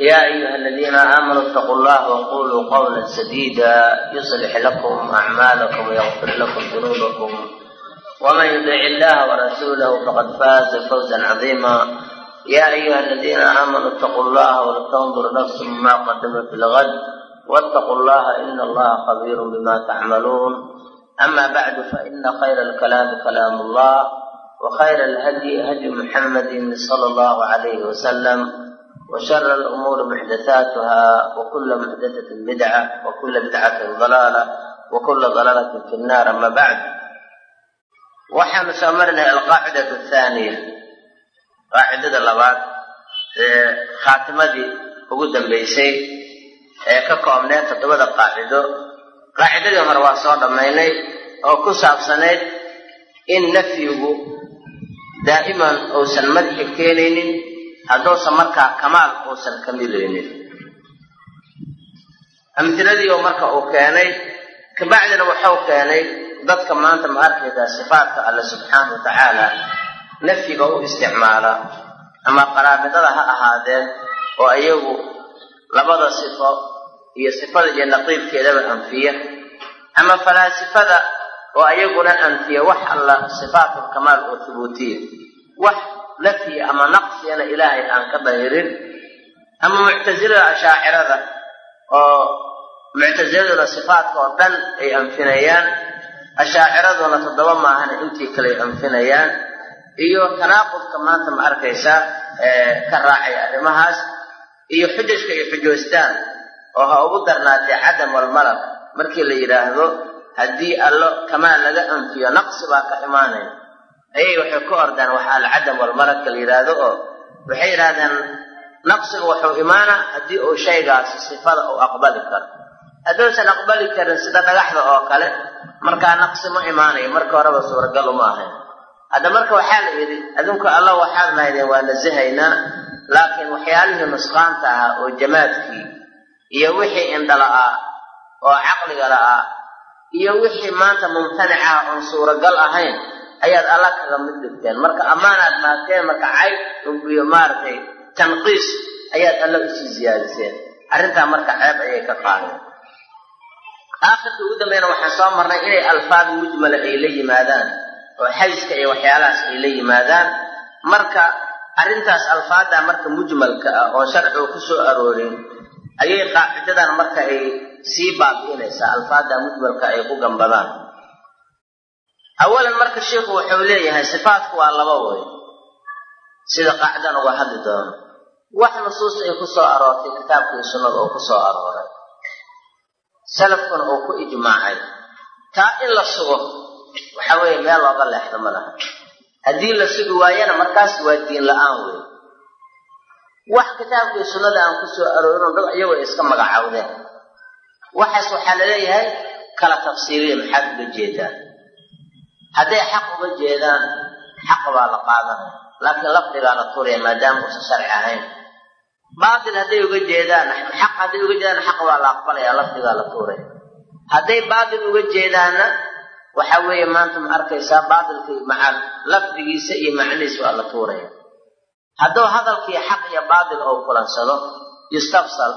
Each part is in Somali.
يا أيها الذين آمنوا اتقوا الله وقولوا قولا سديدا يصلح لكم أعمالكم ويغفر لكم ذنوبكم ومن يطع الله ورسوله فقد فاز فوزا عظيما يا أيها الذين آمنوا اتقوا الله ولتنظر نفس ما قدمت لغد واتقوا الله إن الله خبير بما تعملون أما بعد فإن خير الكلام كلام الله وخير الهدي هدي محمد صلى الله عليه وسلم وشر الأمور محدثاتها وكل محدثة بدعة وكل بدعة ضلالة وكل ضلالة في النار أما بعد waxaanu soo marinay alqaacidatu athaaniya qaacidada labaad ee khaatimadii ugu dambaysay ee ka koobneed toddobada qaacido qaacidadii hore waa soo dhammaynay oo ku saabsanayd in nafyigu daa'iman uusan madxi keenaynin hadduusan markaa kamaal uusan kamilaynin amtiladii oo marka uu keenay kabacdina wuxuu keenay dadka maanta ma arkaydaa sifaatka alle subxaana wa tacaala nafyiga u isticmaala ama qaraabidada ha ahaadeen oo iyagu labada sifo iyo sifada iyo naqiibkeedaba anfiya ama falaasifada oo ayaguna anfiya wax alla sifaatulkamaal oo hubuutiya wax nafyi ama naqsiyana ilaahay aan ka dahirin ama muctasilada ashaacirada oo muctasiladuna sifaatka oo dhan ay anfinayaan ashaaciraduna toddoba maahana intii kale ay anfinayaan iyo tanaaqudka maanta ma arkaysaa ka raacay arrimahaas iyo xujajka ay xujoystaan oo ha ugu darnaatee cadam walmalak markii la yidhaahdo haddii allo kamaal laga anfiyo naqsi baa ka imaanaya ayay waxay ku ordaan waxa alcadam walmalaka la yidhaahdo oo waxay yidhahdeen naqsiga wuxuu imaana haddii uu shaygaasi sifada uu aqbali karo. Hadduusan aqbali karin sida dhagaxda oo kale markaa naqsi ma imaanayo marka horeba suuragal uma ahayn. Hadda marka waxaa la yidhi adinku alla waxaad nahaydeen waa nasahaynaa laakiin waxyaalihii nusqaanta ahaa oo jamaadkii iyo wixii indhala-ah oo caqliga la-ah iyo wixii maanta mumtanic ah oon suuragal ahayn ayaad alla kaga mid dhigteen. Marka ammaanaad maagteen marka cayb iyo maaragtay tanqiis ayaad alla u sii ziyaadiseen. Arrintaa marka ceeb ayay ka qaadeen. Aakhirka ugu dambeyna waxaan soo marnay inay alfaad mujmala ay la yimaadaan oo xajiska iyo waxyaalahaas ay la yimaadaan. Marka arrintaas alfaaddaa marka mujmalka ah oo sharcigu ku soo aroorin ayay qaacidadan marka ay sii baabi'inaysaa alfaaddaa mujmalka ay ku gambadaan awalan marka sheikhu wuxuu leeyahay sifaatku waa laba way. Sida qaacidan uga hadli doono. Wax nusuus ay ku soo aroortay kitaabka iyo sunnada oo ku soo arooray. Salafkuna uu ku ijmaacay. Taa in la sugo waxa weeye meel looga leexdo ma laha. Haddii la sugi waayana markaas waa diin la'aan wey wax kitaabka iyo sunnada aan ku soo aroorin dad iyagoo iska magacaawdeen. Waxaas waxaa la leeyahay kala tafsiiriya maxaad uga jeedaan hadday xaq uga jeedaan xaq baa la qaadanaya laakiin lafdigaa la turaya maadaama uusan sharci ahayn. Baatil hadday uga jeedaan xaq hadday uga jeedaan xaq baa la aqbalaya lafdigaa la tuuraya. Hadday baatil uga jeedaanna waxa weeye maanta ma arkaysaa baatilka macal lafdigiisa iyo macnihiis waa la tuuraya. Hadduu hadalkii xaq iyo baatil ou kulansado yustafsal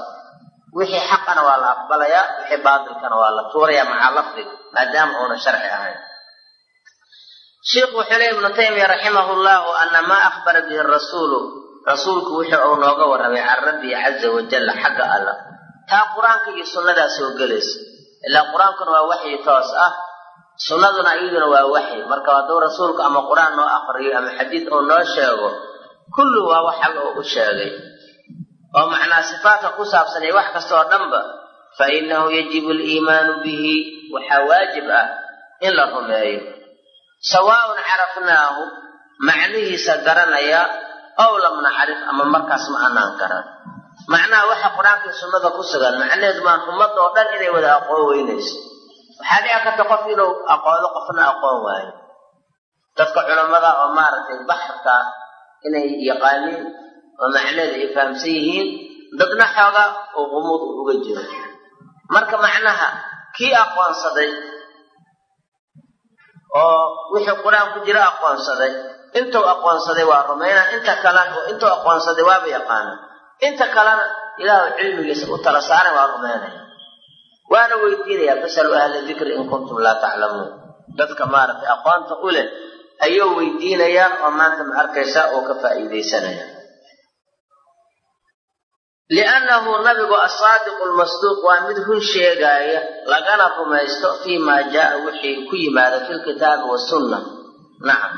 wixii xaqana waa la aqbalayaa wixii baatilkana waa la tuuraya maca lafdiga maadaama uuna sharci ahayn sheikhu wuxuu leey ibnu taymiya raximah llahu ana maa akhbara bihi rasuulu rasuulku wixii uu nooga warramay can rabbii caza wajalla xagga alla. Taa qur'aanka iyo sunnadaa soo gelaysa ilaa qur'aankuna waa waxyi toos ah sunnaduna iyaduna waa waxyi. Marka hadduu rasuulku ama qur'aan noo aqriyo ama xadiid uu noo sheego kullu waa wax alla oo u sheegay. Oo macnaa sifaatka ku saabsan iyo wax kasta oo dhanba fa innahu yajibu aliimaanu bihi waxaa waajib ah in la rumeeyo sawaaun carafnaahu macnihiisa garanaya ow lam nacrif ama markaas ma anaan garan. Macnaha waxa qur'aanka iyo sunnada ku sugan macnaheedu maan ummadda oo dhan inay wada aqoon weynayso. Waxaa dhici karta qof inuu aqoodo qofna aqoon waayo. Dadka culammada oo maaragtay baxrka inay yaqaaniin oo macnaheeda ay fahamsan yihiin dadna xooga oo qumuud uu uga jiro. Marka macnaha kii aqoonsaday oo wixii qur'aan ku jira aqoonsaday. Intuu aqoonsaday waa rumaynaa inta kale intuu aqoonsaday waaba yaqaana. Inta kalena ilaahu cilmigiisa u tala saaray waa rumaynaya waana weydiinayaa fasalu ahla dikri in kuntum laa taclamuun dadka maaragtay aqoonta u leh ayuu weydiinayaa oo maanta ma arkaysaa oo ka faa'iidaysanaya liannahu nabigu asaadiqu lmasduuq waa mid run sheegaaya lagana rumaysto fii maa jaaa wixii ku yimaada fi lkitaabi wasunna nacam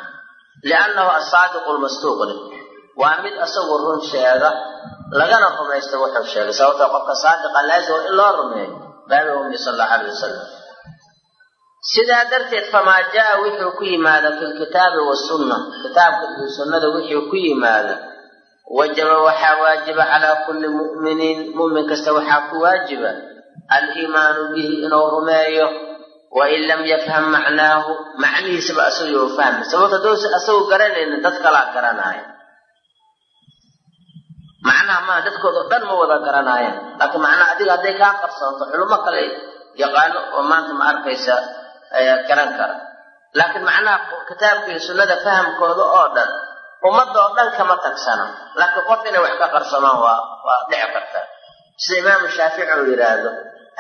liannahu asaadiqu lmasduuq leh waa mid asagu run sheega lagana rumaysto wuxuu sheegay sababta qofka saadiqa laazima in loo rumeeyo baabi ummi sal allahu alay wasalam sidaa darteed famaa jaa wuxuu ku yimaada fi lkitaabi wasunna kitaabka iyo sunnada wuxuu ku yimaada wajaba waxaa waajiba calaa kulli mu'miniin mu'min kasta waxaa ku waajiba aliimaanu bihi inuu rumeeyo wain lam yafham macnaahu macnihiisaba asagoo fahmi sababta dowsa asagoo garanaynin dad kalaa garanaayo macnaha maa dadkooda dhan ma wada garanaayaan laakiin macnaha adiga hadday kaa qarsoonto culummo kale yaqaano oo maanta ma arkaysa garan kara laakiin macnaha kitaabka iyo sunnada fahamkooda oo dhan ummadda oo dhan kama tagsana laakiin qof inay wax ka qarsamaan waa dhici karta. Sida imaamu shaafici uu yidhaahdo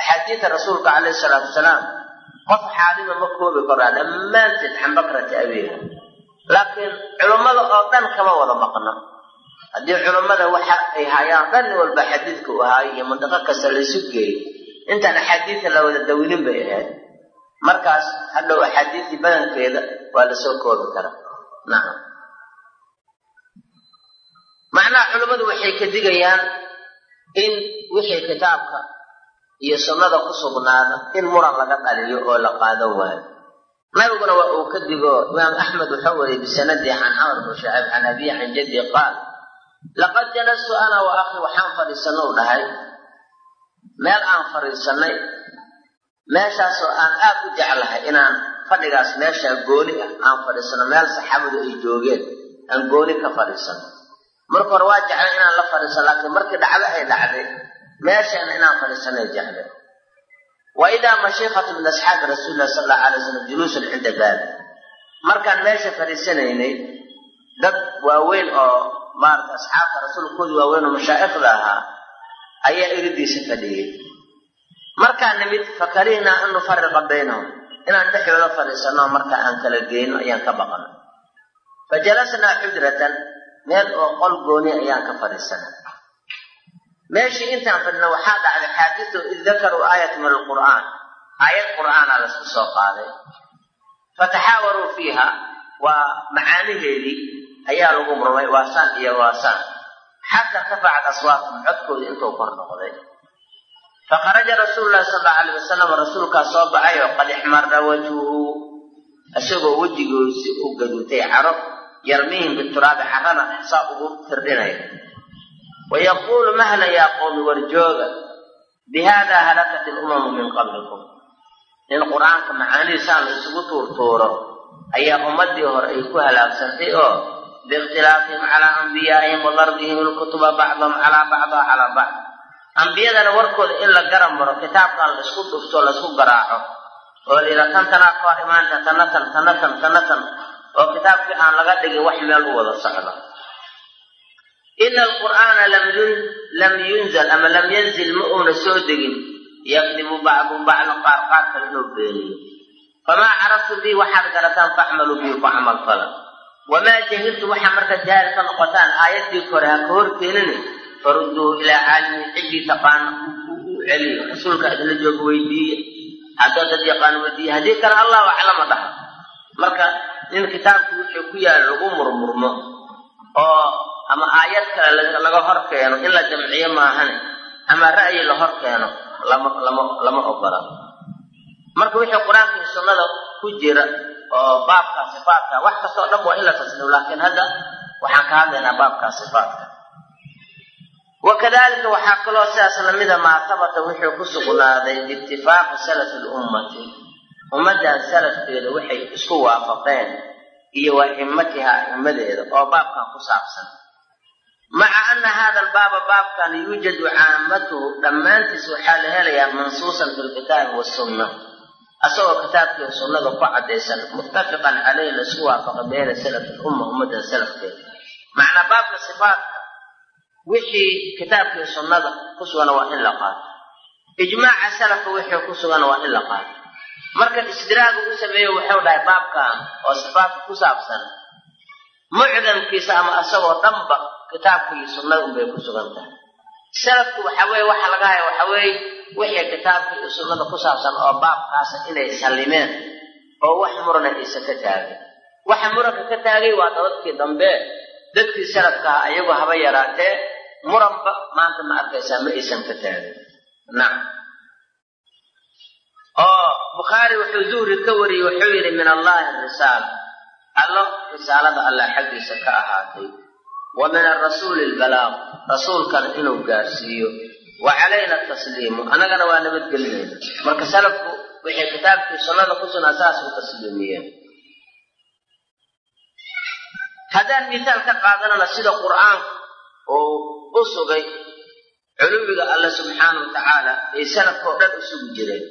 axaadiida rasuulka calayhi salaatu wasalaam qof xaalima ma koobi karaa dhammaanteed xambakrati abiiha laakiin culummada oo dhan kama wada maqna haddii culummada waxa ay hayaan dhan walba xadiidka u ahaayo iyo mandiqo kasta laysu geeyo intaan axaadiida la wada dawinin bay ahayd. Markaas hadhow axaadiisii badankeeda waa la soo koobi karaa. Nacam macnaha culummadu waxay ka digayaan in wixii kitaabka iyo sunnada ku sugnaada in muran laga dhaliyo oo la qaadan waayo. Nabiguna waa uu ka digo imaam axmed wuxuu wariyey bisanadii can camr bnu shacib can abiyi can jaddi qaal laqad jalastu ana wa akhi waxaan fadhiisannou dhahay. Meel aan fadhiisannay meeshaasoo aan aad u jeclahay inaan fadhigaas meeshaa gooni ah aan fadhiisano meel saxaabadu ay joogeen aan gooni ka fadhiisano marka hore waa jeclay inaan la fadhiisano laakiin markii dhacdo ay dhacday meeshaana inaan fadhiisanay jeclay wa idaa mashiikatu min asxaabi rasuuli sal allahu alay wasalam juluusun cinda baabi markaan meesha fadhiisanaynay dad waaweyn oo maarata asxaabta rasuulkooda waaweyn oo mashaa'ikhda ahaa ayaa iridiisa fadhiyey markaan nimid fakarihnaa an nufariqa baynahum. Inaan dhexdooda fadhiisanno marka aan kala geyno ayaan ka baqano. Fa jalasnaa xujratan meel oo qol gooni ayaan ka fadhiisanay. Meeshii intaan fadhino waxaa dhacday xaadisu id dakaruu aayat min alqur'aan. Aayad qur'aana la isku soo qaaday. Fataxaawaruu fiiha. Waa macaaniheedii ayaa lagu murmay waasaan iyo waasaan xataa irtafacat aswaatum codkooda intuu kor noqday. Fakharaja rasuulu lahi sal allau alayh wasalam rasuulkaa soo baxay oo qad ixmara wajhuhu isagoo wejigoisi u gaduutay caro yarmiihim bituraabi carana saa ugu firdhinaya wayaquulu mahla yaa qowmi warjooga bihaadaa halakat ilumamu min qablikum. In qur'aanka macaanihiisaan la isugu tuurtuuro ayaa ummadii hore ay ku halaagsantay oo biikhtilaafihim calaa anbiyaa'ihim wa darbihim ilkutuba bacdahum calaa bacdaa calaa bacd. Ambiyadana warkooda in la garan maro kitaabkan la isku dhufto la isku garaaco oo la yidhaha tan tanaa ka hor imaanta tanatan tanatan tanatan oo kitaabkii aan laga dhigin wax meel u wada socdo ina alqur'aana lam yunzal ama lam yanzil ma uuna soo degin. Yakdibu bacdu bacda qaar qaar kale inuu beeniyo famaa caraftu bii waxaad garataan facmaluu bii ku camal fala. Wamaa jahiltu waxaa marka jaahil ka noqotaan aayaddii kore ha ka hor keenini farudduuhu ilaa caalimi ciddii taqaana u celiyo. Rasuulka idinla jooga weydiiya. Haddaad dad yaqaano weydiiya haddii kale allahu aclama dhaha marka in kitaabkii wixii ku yaalla lagu murmurmo oo ama aayad kale laga hor keeno in la jamciyo maahane ama ra'yi la hor keeno lama lama lama ogola. Marka wixii qur'aanka iyo sunnada ku jira oo baabkaa sifaatka wax kastoo dhan waa in la tasliimo laakiin hadda waxaan ka hadlaynaa baabkaa sifaatka wakadalika waxaa kaloo sidaas lamida maa habata wuxuu ku sugnaaday biitifaaqi salafi lummati ummaddan salafkeeda waxay isku waafaqeen iyo wa immatiha a'immadeeda oo baabkan ku saabsan. Maca anna hada albaaba baabkan yuujadu caamatuhu dhammaantiis waxaa la helayaa mansuusan fi lkitaabi wasunna asagoo kitaabkiiyo sunnada ku caddaysan muttafiqan caleyh la isku waafaqa bayna salafi lumma ummadda salafkeeda. Macnaa baabka sifaatka wixii kitaabkiiyo sunnada ku sugana waa in la qaato. Ijmaaca salafka wixii ku sugana waa in la qaato marka istidraaga u sameeyo wuxuu dhahay baabkan oo sifaatka ku saabsan mucdamkiisa ama asagoo dhanba kitaabka iyo sunnada unbay ku sugan tahay. Salafku waxa weye waxa laga haya waxa weeye wixii kitaabka iyo sunnada ku saabsan oo baabkaasa inay sallimeen oo wax murana aysan ka taagin waxa muranka ka taagay waa dadadkii dambe. Dadkii salafkaha ayagu haba yaraatee muranba maanta ma arkaysaa ma aysan ka taagin. Nacam oo bukhaari wuxuu zuhri ka wariyey wuxuu yidhi min allahi risaala allo risaalada allah xaggiisa ka ahaatay. Wa min arasuuli albalaaq. Rasuulkana inuu gaarsiiyo. Wa calayna tasliimu. Annagana waa nabadgelinayna marka salafku wixii kitaabkii sunnada ku sugnaa saas u haddaan misaal ka qaadanana sida qur'aanku uu u sugay culuwiga alle subxaana wa tacaala ay salafka oo dhan u sugi jireen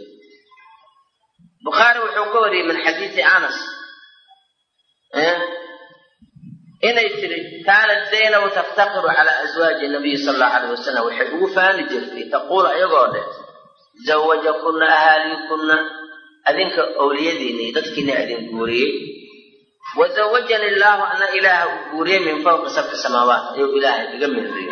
bukhaari wuxuu ka wariyey min xadiisi anas. Inay tiri kaanat zaynabu taftaqiru calaa aswaaji nabiyi sala allahu alayh wasalam waxay ugu faani jirtay taquul iyagoo dheh zawajakunna ahaaliikunna adinka owliyadiinii dadkiina idin guuriyey wa zawajani illaahu ana ilaaha u guuriyey min fawqi sabci samaawaat ayuu ilaahay iga meeriyey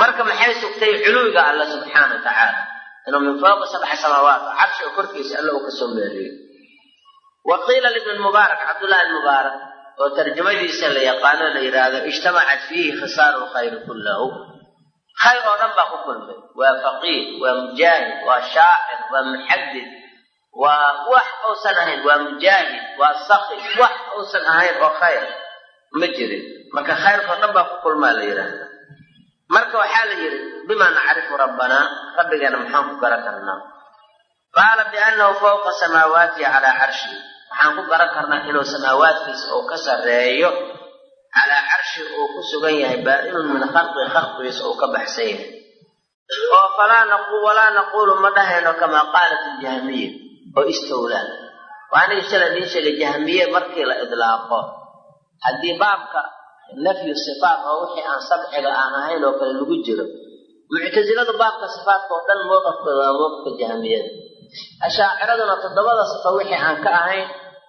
marka maxay sugtay culuwiga alla subxaana wa tacaala inuu min fawqi sabci samaawaat carshiga korkiisa alla uu ka soo meeriyey wa qiila libni mubaarak cabdullahi mubaarak oo tarjamadiisa la yaqaano la yidhaahdo ijtamacat fiihi khisaaru lkhayri kullahu khayr oo dhan baa ku kulmay waa faqiih waa mujaahid waa shaacir waa muxadid waa wax uusan ahayn waa mujaahid waa saki wax uusan ahayn oo khayr ma jirin marka khayrkao dhan baa ku kulmaa la yidhaahda marka waxaa la yidhi bimaa nacrifu rabbanaa rabbigeena maxaan ku garan karnaa. Qaala biannahu fawqa samaawaatihi calaa carshi. Waxaan ku garan karnaa inuu samaawaadkiisa uu ka sarreeyo calaa carshi uu ku sugan yahay baa-inun min khalqi khalqigiisa uu ka baxsan yahay. Oo falaa naquulu ma dhahayno kamaa qaalat iljahmiya oo istowlaa. Waa aniga shala idiin sheegay jahmiye markii la idlaaqo. Haddii baabka nafyu sifaat oo wixii aan sabciga aan ahayn oo kale lagu jiro. Muctasiladu baabka sifaatka oo dhan mowqifkooda waa mowqifka jahmiyada ashaaciraduna toddobada sifa wixii aan ka ahayn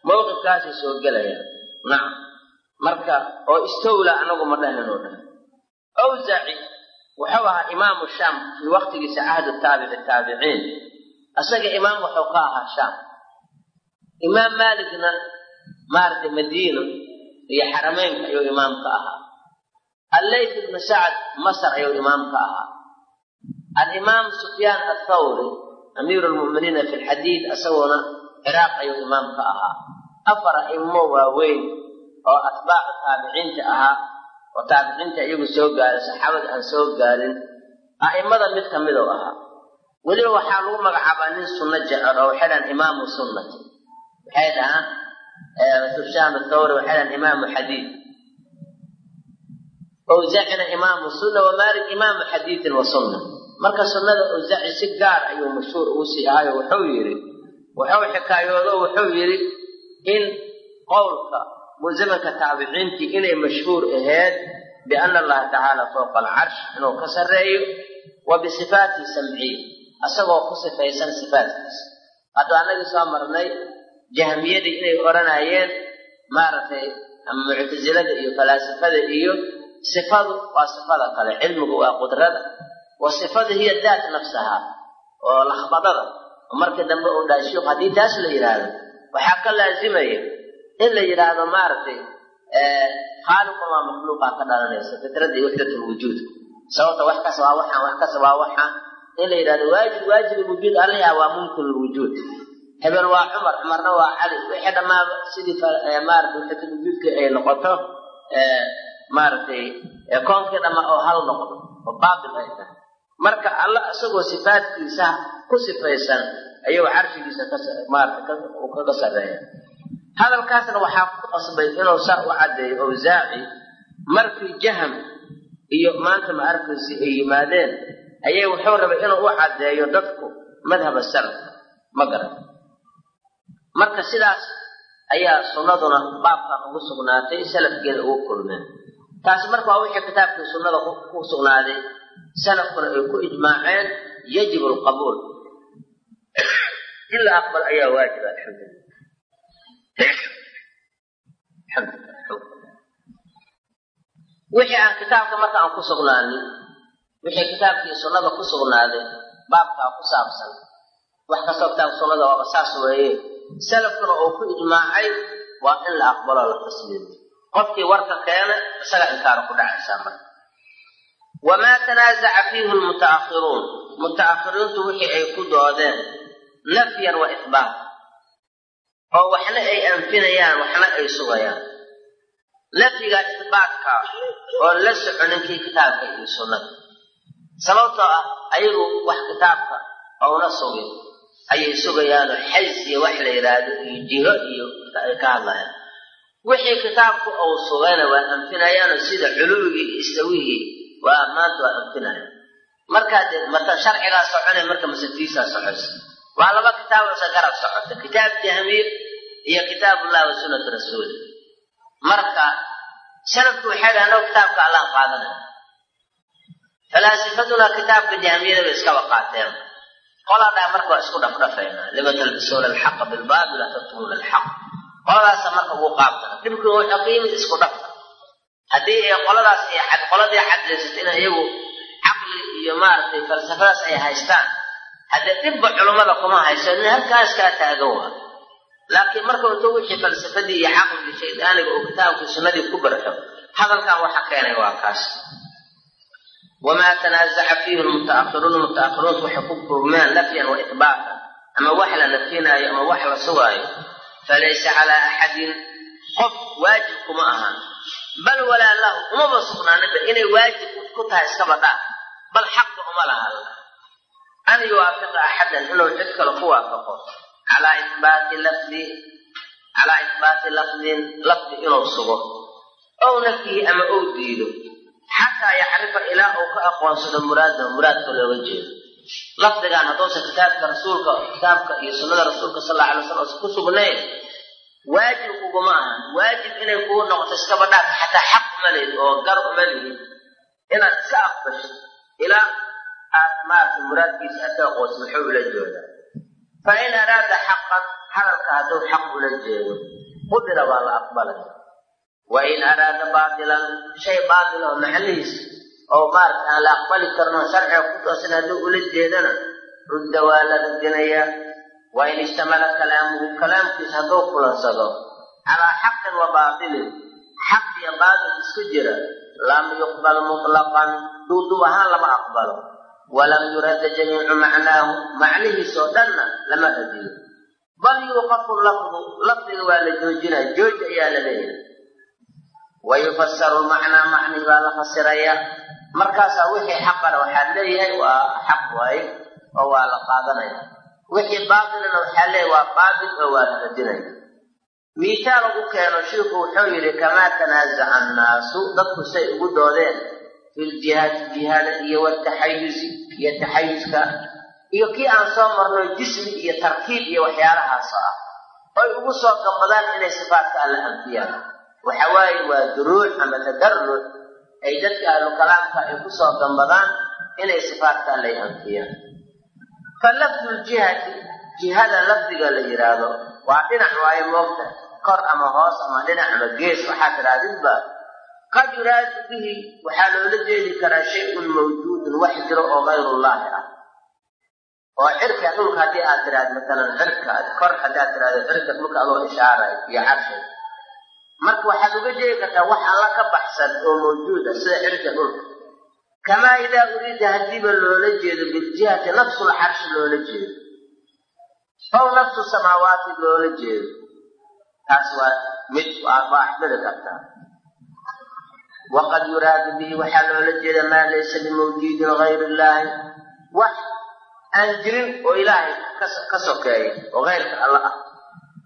mowqifkaasay soo gelayaan nacam marka oo istowla anagu ma dhahin oo dhan. Awzaci wuxuu ahaa imaamu shaam fii waqtigiisa cahdu taabici taabiciin isaga imaam wuxuu ka ahaa shaam. Imaam maalikna maaragtay madiino iyo xarameynka ayuu imaam ka ahaa. Alleyt ibnu sacad masar ayuu imaam ka ahaa. Alimaam sufyaan athawri amiiru lmu'miniina fi lxadiid isagoona ciraaq ayuu imaam ahaa. Afar a'imo waaweyn oo atbaacu taabiciinta ahaa oo taabiciinta iyagu soo gaaray saxaabada aan soo gaarin a'imada mid ka miduu ahaa. Weliba waxaa lagu magacaabaa nin sunno jecel oo waxay imaamu sunnati. Waxay dhahaan dhahaan imaamu xadiid. Awzacina imaamu sunna wa maalik imaamu xadiidin wa sunna. Marka sunnada awzaci si gaar ayuu mashhuur ugu sii ahayo wuxuu yidhi wuxuu xikaayoodo wuxuu yidhi in qowlka zamanka taabiciintii inay mashhuur ahayd biana allaha tacaala fowqa alcarsh inuu ka sarreeyo wa bisifaatihi samciya asagoo ku sifaysan sifaatkiisa. Hadda marnay jahmiyadii inay odhanayeen maaragtay muctasilada iyo falaasifada iyo sifadu waa sifada kale cilmigu waa qudrada. Wa sifadu hiya daat nafsaha oo lakhbadada markii dambe uu dhahay shiikhu haddii taas la yidhaahdo waxaa ka laazimaya in la yidhaahdo maaragtay khaaliqun waa makhluuqaa ka dhalanaysa fitradii waxdatulwujuud sababta wax kas waa waxaan wax kas waa waxaan in la yidhahdo waajib waajib lwujuud allaha waa mumkin lwujuud hebel waa cumar cumarna waa cali wixii dhammaaba sidii maarata waxdatulwujuudkii ay noqoto maaragtay koonkii dhamma oo hal noqdo oo baatil ay tahay. Marka alla isagoo sifaadkiisa ku sifaysan ayuu carshigiisa kamaarata kaga hadalkaasna waxaa ku qasbay inuu saa u caddeeyo awsaaci markii jaham iyo maanta ma ay yimaadeen ayay wuxuu rabay inuu u caddeeyo dadku madhaba salaf ma garan marka sidaas ayaa sunnaduna baabkan ugu sugnaatay salafkeeda ugu kulmeen. Taasi marka waa wixii kitaabkii sunnada ku sugnaaday salafkuna ay ku ijmaaceen yajibu alqabuul in la aqbal ayaa waajiba wixii aan kitaabka marka aan ku sugnaanin wixii kitaabkii sunnada ku sugnaaday baabkaa ku saabsan. Wax kastoo kitaabka sunnada waaba saas weeye salafkuna uu ku ijmaacay waa in la aqbaloo la tasliimo qofkii warka keena isaga inkaara ku dhacaysaa marka. Wamaa tanaasaca fiihi lmutaakhiruun mutaakhiriintu wixii ay ku doodeen nafyan wa ihbaat. Oo waxna ay anfinayaan waxna ay sugayaan. Nafyiga isbaatka oo la soconin kii kitaabka iyo sunnada. Sababtoo ah ayagu wax kitaabka ouna sugin ayay sugayaanoo xays iyo wax la yidhaahdo iyo jiho iyo ay ka hadlayaan wixii kitaabku uu sugayna waa anfinayaanoo sida culuwigii iyo istawigii. Waa maanta waa anfinayaan markaa dee mata sharcigaa soconay marka masatiisaa socoysa waa laba kitaaboosa garab socota. Kitaab jahmiir iyo kitaabullah wa sunnatu rasuuli marka salafku waxay dhaha anoo kitaabka allaan qaadanaya falaasifaduna kitaabka jahmiyada bay iskaba qaateen qolaa marka waa isku dhafdhafayna lima talbisuuna alxaqa bilbaabil tatumuuna alxaq qoladaasa marka ugu qaabtana dhibku yimid isku dhafka haddii ay qoladaas qoladii cadlaysato in iyagu caqli iyo maaragtay falsafadaas ay haystaan haddee dhibba culummada kuma hayso nin halkaas kaa taagan waa laakiin marka intuu wixii falsafadii iyo caqligii shaydaaniga uu kitaabkii ku barxo hadalkan waxa keenay waa kaas wamaa tanaasaca fiihi lmutaakhiruuna mutaakhiruuntu waxay ku kulmeen nafyan wa ihbaatan ama wax la nafyinaayo ama wax la sugaayo falaysa calaa axadin qof waajib kuma ahan bal walaa lahu umaba sugnaanaba inay waajib ku tahay iskaba dhaa bal xaqa uma laha an yuwaafiqa axadan inuu cid kale ku waafaqo calaa ihbaati lafdi calaa ihbaati lafdin lafdi inuu sugo ow nafyihi ama ou diido xataa yacrifa ilaa uu ka aqoonsado muraadahu muraadka looga jeedo lafdigan hadduusan kitaabka rasuulka kitaabka iyo sunnada rasuulka sal alla alay slam usan ku sugnayn waajib kuguma ahan waajib inay kugu noqoto iskaba dhaaf xataa xaq uma lihid oo gar uma lihid inaad iska aqbasho ilaa aad maaragtay muraadkiisa aad ka aqoonsa muxuu ula jeedaa fa in araada xaqan hadalka hadduu xaq ula jeedo qudira waa la aqbalaya wa in araada baatilan shay baatil oo macnihiis oo maaragta aan la aqbali karno sharciga ku toosan hadduu ula jeedana rudda waa la radinayaa wa in ishtamala kalaamuhu kalaamkiis hadduu kulansado calaa xaqin wa baatilin xaq iyo baatil isku jira lam yuqbal mutlaqan duuduub ahaan lama aqbalo walam yuradda jamiicu macnaahu macnihiisoo dhanna lama radiyo bal yuuqafu lafdu lafdiga waa la joojinaya jooji ayaa la leeyahay wa yufasaru lmacnaa macnihi baa la fasiraya markaasaa wixii xaqana waxaad leeyahay waa xaq waaye oo waa la qaadanaya. Wixii baatilana waxaa leeyahay waa baatil oo waa la radinaya miitaal ugu keeno shiiku wuxuu yidhi kamaa tanaasaca annaasu? Dadku say ugu doodeen fi ljihaadi jihaada iyo wataxayusi iyo taxayuska iyo kii aan soo marno jismi iyo tarkiib iyo waxyaalahaasoo ah. Oy ugu soo gambadaan inay sifaatka alla anfiyaan waxa waaye waa duruuc ama tadarruc ay dadka ahlu kalaamka ay ku soo gambadaan inay sifaatka allay anfiyaan. Fa lafdu ljihati jihada lafdiga la yidhaahdo waa dhinac waayo moogta. Kor ama hoos ama dhinac ama gees waxaa tidhaahdidba qad yuraadu bihi waxaa loola jeedi karaa shay-un mawjuudun wax jiro oo kayrullaahi ah. Oo cirka dhulka haddii aad tidhahdo matalan cirka kor haddii aad tidhahdo cirka dhulka adoo ishaaray iyo carshay marka waxaad uga jeedi kartaa wax alla ka baxsan oo mawjuuda sida cirka dhulka. Kamaa idaa uriida haddiiba loola jeedo biljihati nafsul carshi loola jeedo. Ow nafsu samaawaati loola jeedo. Taas waa mid waa axbili kartaa. Waqad yuraadu bihi waxaa loola jeeda maa laysa bimawjuudin gayr illaahi. Wax aan jirin oo ilaahay ka sokeeya oo keyrka alla ah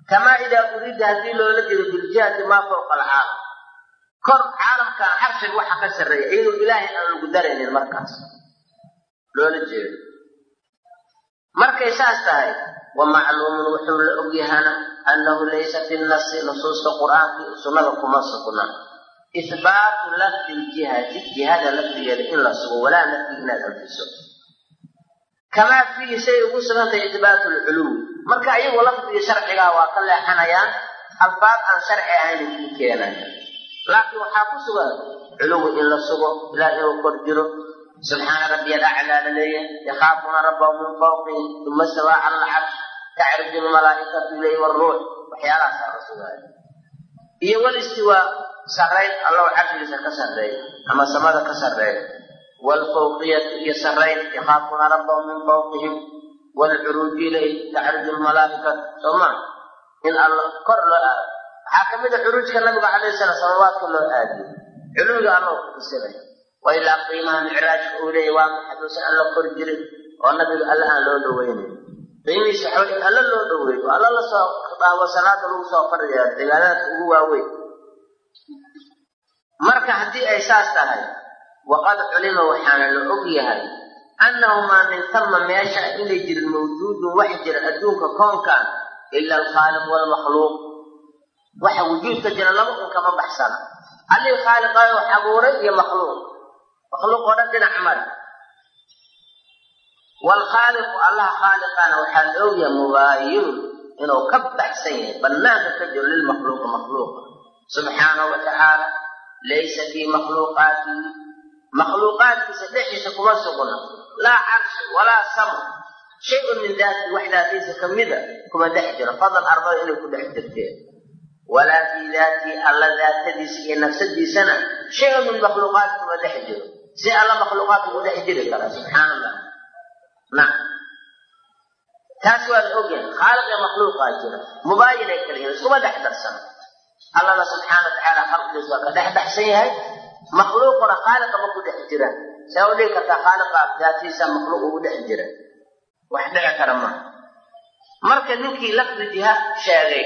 kamaa idaa uriida haddii loola jeedo biljihati maa fawqa alcaalam. Kor caalamkan carshiga waxa ka sarreeya iyadoo ilaahay aan lagu daraynin markaas. Loola jeedo. Markay saas tahay wa macluumun wuxuu la ogyahana annahu laysa fi nasi nusuusta qur'aanka iyo sunnada kuma sugna. Ihbaatu lafdi ljihati jihada lafdigeeda in la sugo walaa nafdi inaad anfiso kamaa fiihi say ugu sugantahay ihbaatu lculuwi marka ayagu lafdiga sharcigaa waa ka leexanayaan albaab aan sharci ahayn ku keenaya laakiin waxaa ku sugan culuwi in la sugo ilaa inuu kor jiro. Subxaana rabbiya alaclaa la leeyahay yakhaafuuna rabbahum min fawqihim uma stawaa cala alcarsh tacriju lmalaa'ikatu ilayhi waruux waxyaalahaasaa la sugaayo. Iyo walistiwaa sarrayn allow carshigiisa ka sarreeya ama samada ka sarreeya waalfawqiyatu iyo sarrayn yakhaafuuna rabbahum min fawqihim waalcuruuju ilayhi tacriju lmalaa'ikatu sooma in alla kor loo aado waxaa ka mid a curuujka nabiga calayhi salaam samawaadka loo aadiyo culuwiga allow ku tusinaya wa ilaa qiimaha micraajka uu leeyahy waa maxaduusan alla kor jirin oo nabiga alle aan loo dhaweynayn qiimihiisa waxaa in alla loo dhaweeyo alla la soo khidaawo salaada lagu soo fariyaa cibaadaadka ugu waaweyn marka waqad culima waxaana la og yahay annahu maa min tama meesha inay jirin mawjuudun wax jira adduunka koonkan ila alkhaaliq waalmakhluuq waxa wujuudka jira laba un kama baxsana allihii khaaliqaayo wax abuuray iyo makhluuq makhluuq oo dhan dhinac mari waalkhaaliqu allaha khaaliqaana waxaa la ogyahay mubaayinun inuu ka baxsan yahay bannaanka ka jiro lilmakhluuqi makhluuqa subxaanahu wa tacaala makhluuqaadkiisa dhexdiisa kuma sugna laa carshi walaa sama shay-un min daatihi wax daatiisa ka mida kuma dhex jiro. Fadlan ardada inay ku dhex jirteen. Walaa fii daatihi alla daatadiisa iyo nafsadiisana shay-un min makhluuqaati kuma dhex jiro. Si alla makhluuqaadka ugu dhex jiri kara subxaana allah nacam taas waa la ogyahay. Khaaliq ee makhluuqaa jira mubaayinay kala yihiin iskuma dhex darsana allana subxaana watacaala khalqigiisa waa ka dhex baxsan yahay makhluuquna khaaliqa ma ku dhex jiraan see u dhigi kartaa khaaliqa daatiisa makhluuq ugu dhex jira. Wax dhici kara maaha marka ninkii lafdi jiha sheegay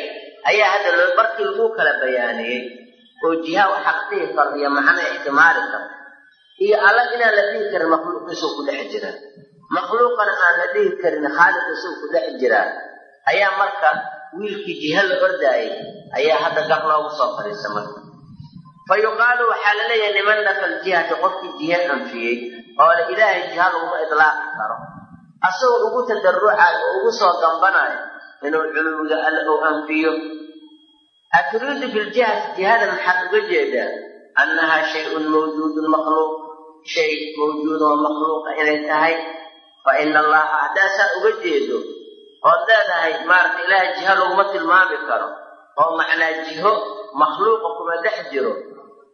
ayaa hadda loo markii lagu kala bayaaniyey oo jiha waxa la dhihi karo iyo macno ixtimaali karo iyo alla inaan la dhihi karin makhluuqiisuu ku dhex jira. Makhluuqana aan la dhihi karin khaaliqiisuu ku dhex jiraa ayaa marka wiilkii jiha la ordaayay ayaa hadda gar loogu soo fadhiista marka fa yuqaalu waxaa la leeyahay liman nafa ljihati qofkii jiha anfiyey oo la ilaahay jiha laguma idlaaqi karo asagoo ugu tadarrucayo oo ugu soo dambanayo inuu culuwiga alle uu anfiyo aturiidu biljihati jihada maxaad uga jeedaa annahaa shay-un mawjuudun makhluuq shay mawjuud oo makhluuqa inay tahay fa ina allaha haddaa saa uga jeedo ood leedahay maaragta ilaahay jiho laguma tilmaami karo oo macnaa jiho makhluuqa kuma dhex jiro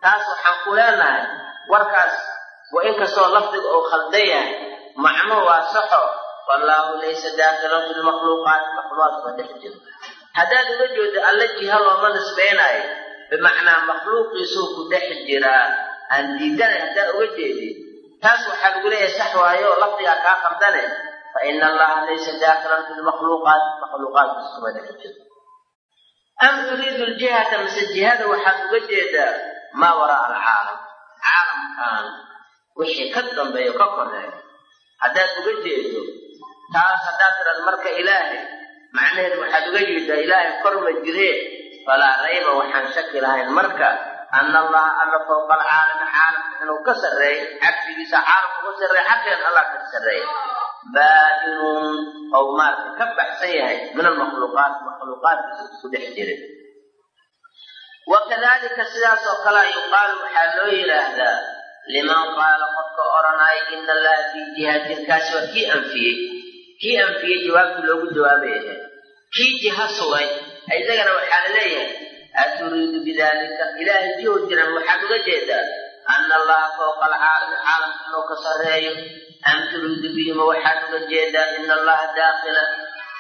taas waxaan ku leenahay warkaas wa inkastoo lafdiga uu khaldan yahay macnuhu waa saxo. Wallaahu laysa daakilan fi lmakhluuqaati makhluuqaad kuma dhex jiro haddaad uga jeedo alla jiho looma nisbaynaayo bimacnaa makhluuqiisuu ku dhex jiraa aan diidanay haddaad uga jeedid taas waxaa lagu leeyahay sax waayo lafdigaa kaa khaldane faina allaha laysa daakilan fi lmakhluuqaat makhluuqaadkiis kuma dhex jiro am turiidu ljihata mise jihada waxaad uga jeedaa maa waraa alcaalam caalamkan wixii ka dambeeyo ka koreeya haddaad uga jeedo taas haddaad tiraad marka ilaahay macnaheedu waxaad uga jeedaa ilaahay kor ma jiree. Falaa rayba waxaan shaki lahayn. Marka ana allaha alla fowqa alcaalami caalamka inuu ka sarreeyo cabsigiisa caalamka uga sarreeya xaqeen allah ka sarreeya baa-inun ou maarka ka baxsan yahay min almakhluuqaat makhluuqaadkiisa isku dhex jiray wakadalika sidaas oo kale yuqaalu waxaa loo yidhaahdaa liman qaala qofka odhanaya ina allaha fii jihatin kaasi waa kii anfiyey kii anfiyey jawaabtii loogu jawaabay ahayd kii jiha sugay isagana waxaa la leeyahay aturiidu bidalika ilaahay jiho jiran waxaad uga jeedaa ana allaha fowqa alcaalami caalamka inuu ka sarreeyo am turiidu bihima waxaad uga jeedaa ina allaha daakila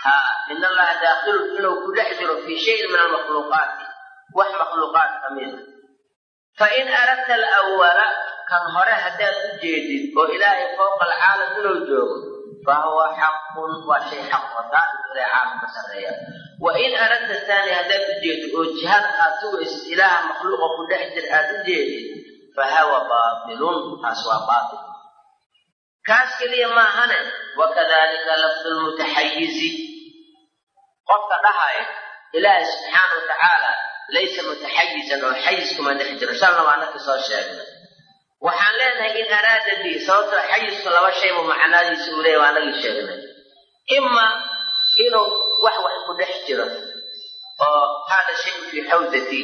ha ina allaha daakilun inuu ku dhex jiro fii shayin min almakhluuqaati wax makhluuqaat ka mida fain aradta alawala kan hore haddaad u jeedid oo ilaahay fowqa alcaalam inuu joogo fahuwa xaqun waa shay xaq oo daa'im ilaa caalam ka wa in aradta taani haddaad u jeedid oo jihada aad sugaysid ilaaha makhluuqa ku dhex jir aad u jeedid fahawa baatilun taas waa baatil. Kaas keliya maahane wakadalika lafdu lmutaxayizi qofka dhahaya ilaahay subxaana wa tacaala laysa mutaxayizan oo xayiskuma dhex jiro. Shalna waa anaka soo waxaan leenahay in araada bi sababtoo xayisku laba shaybu macnaadiisa uu leeya waa anagii sheegnay. Ima inuu wax wax ku dhex jiro oo haada shayu fii xawdati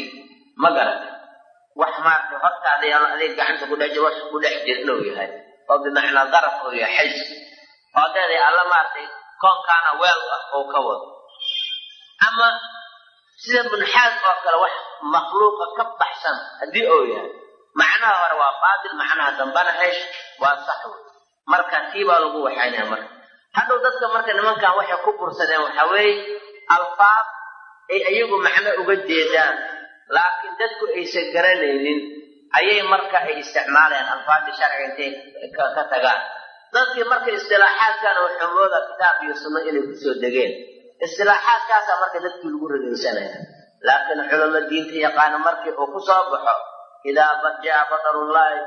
ma garata wax maaragtay hortaada yaano adeeg gacanta ku dhex jiro wax ku dhex jiro inuu yahay. Oo bimacnaa daraf uu yahay xayisku. Oo deeday alla maaragtay koonkaana weel ah oo ka wado. Ama sida bunxaad oo kale wax makhluuqa ka baxsan haddii uu yahay. Macnaha hore waa baatil macnaha dambana eesh waa sax wey marka tii baa lagu waxaynaya marka. Hadhow dadka marka nimankan waxay ku bursadeen waxa weeye alfaad ay iyagu macno uga jeedaan laakiin dadku aysan garanaynin ayay marka ay isticmaalayaan alfaadii sharciga intay ka tagaan. Dadkii marka istilaaxaadkana waxuu mooda kitaab iyo sunno inay ku soo degeen istilaaxaadkaasaa marka dadkii lagu radaysanaya laakiin culamo diinta yaqaano markii uu ku soo baxo idaa jaa badarullaahi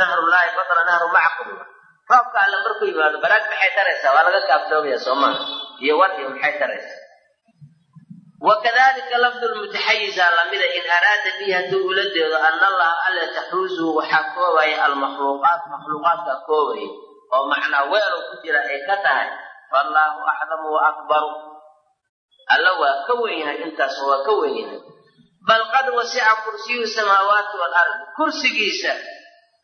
nahrullaahi badra nahru macakum. Roobka alle markuu yimaado baraag maxay taraysaa? Waa laga kaaftoogaya soomaa iyo war iyo maxay taraysaa? Wakadalika lafdu lmutaxayiza lamida in araada bihi hadduu ula jeedo ana allaha alla taxuuzuhu waxaa koobaya almakhluuqaat makhluuqaadka koobaya oo macnaa weelow ku jira ay ka tahay faallaahu acdamu wa akbaru alla waa ka wen yahay intaas waa ka wen yahay bal qad wasica kursiyu samaawaati waalardi kursigiisa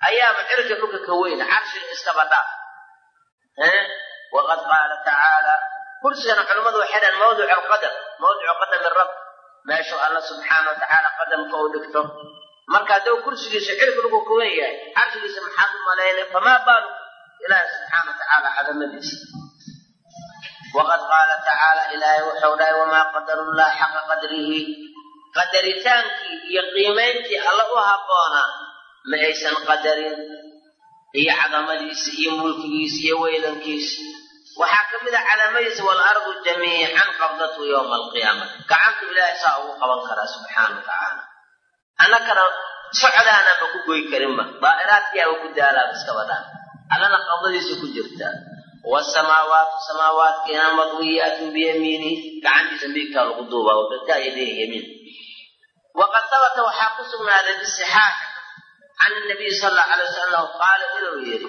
ayaaba cirka dhulka ka weyna carshiga iskaba dhaaf. Waqad qaala tacaala kursigana culimmadu waxay dhahan mawdicu alqadam mawdicu qadami rab meeshuu alla subxaana wa tacaala qadamka uu dhigto. Marka hadduu kursigiisa cirka dhulku ka wen yahay carshigiisa maxaad u malaynay? Famaa baalu ilaahi subxaana wa tacaala cadamadiisa waqad qaala tacaala ilaahay wuxuu dhahay wamaa qadarullah xaqa qadrihi qadaritaankii iyo qiimayntii alla u habboonaa ma aysan qadarin iyo cadamadiisa iyo mulkigiisa iyo weylankiisa. Waxaa ka mid a cadamadiisa waalardu jamiican qabdatu yowma alqiyaamati gacantu ilaahay saa ugu qaban karaa subxaana wa tacaala annakana socdaanaba ku goy karinba daa'iraadkiyaaba ku daalaaba iskaba dhaan allana qabdadiisa ku jirtaa wasamaawaatu samaawaatkiina madwiyaatun biyamiinihi gacantiisa miigtaa lagu duubaa wabiltaa yadihi yamiin waqad sabata waxaa ku sugnaaday bisixaax can nabiy sal alla alay wasal annahu qaala inuu yidhi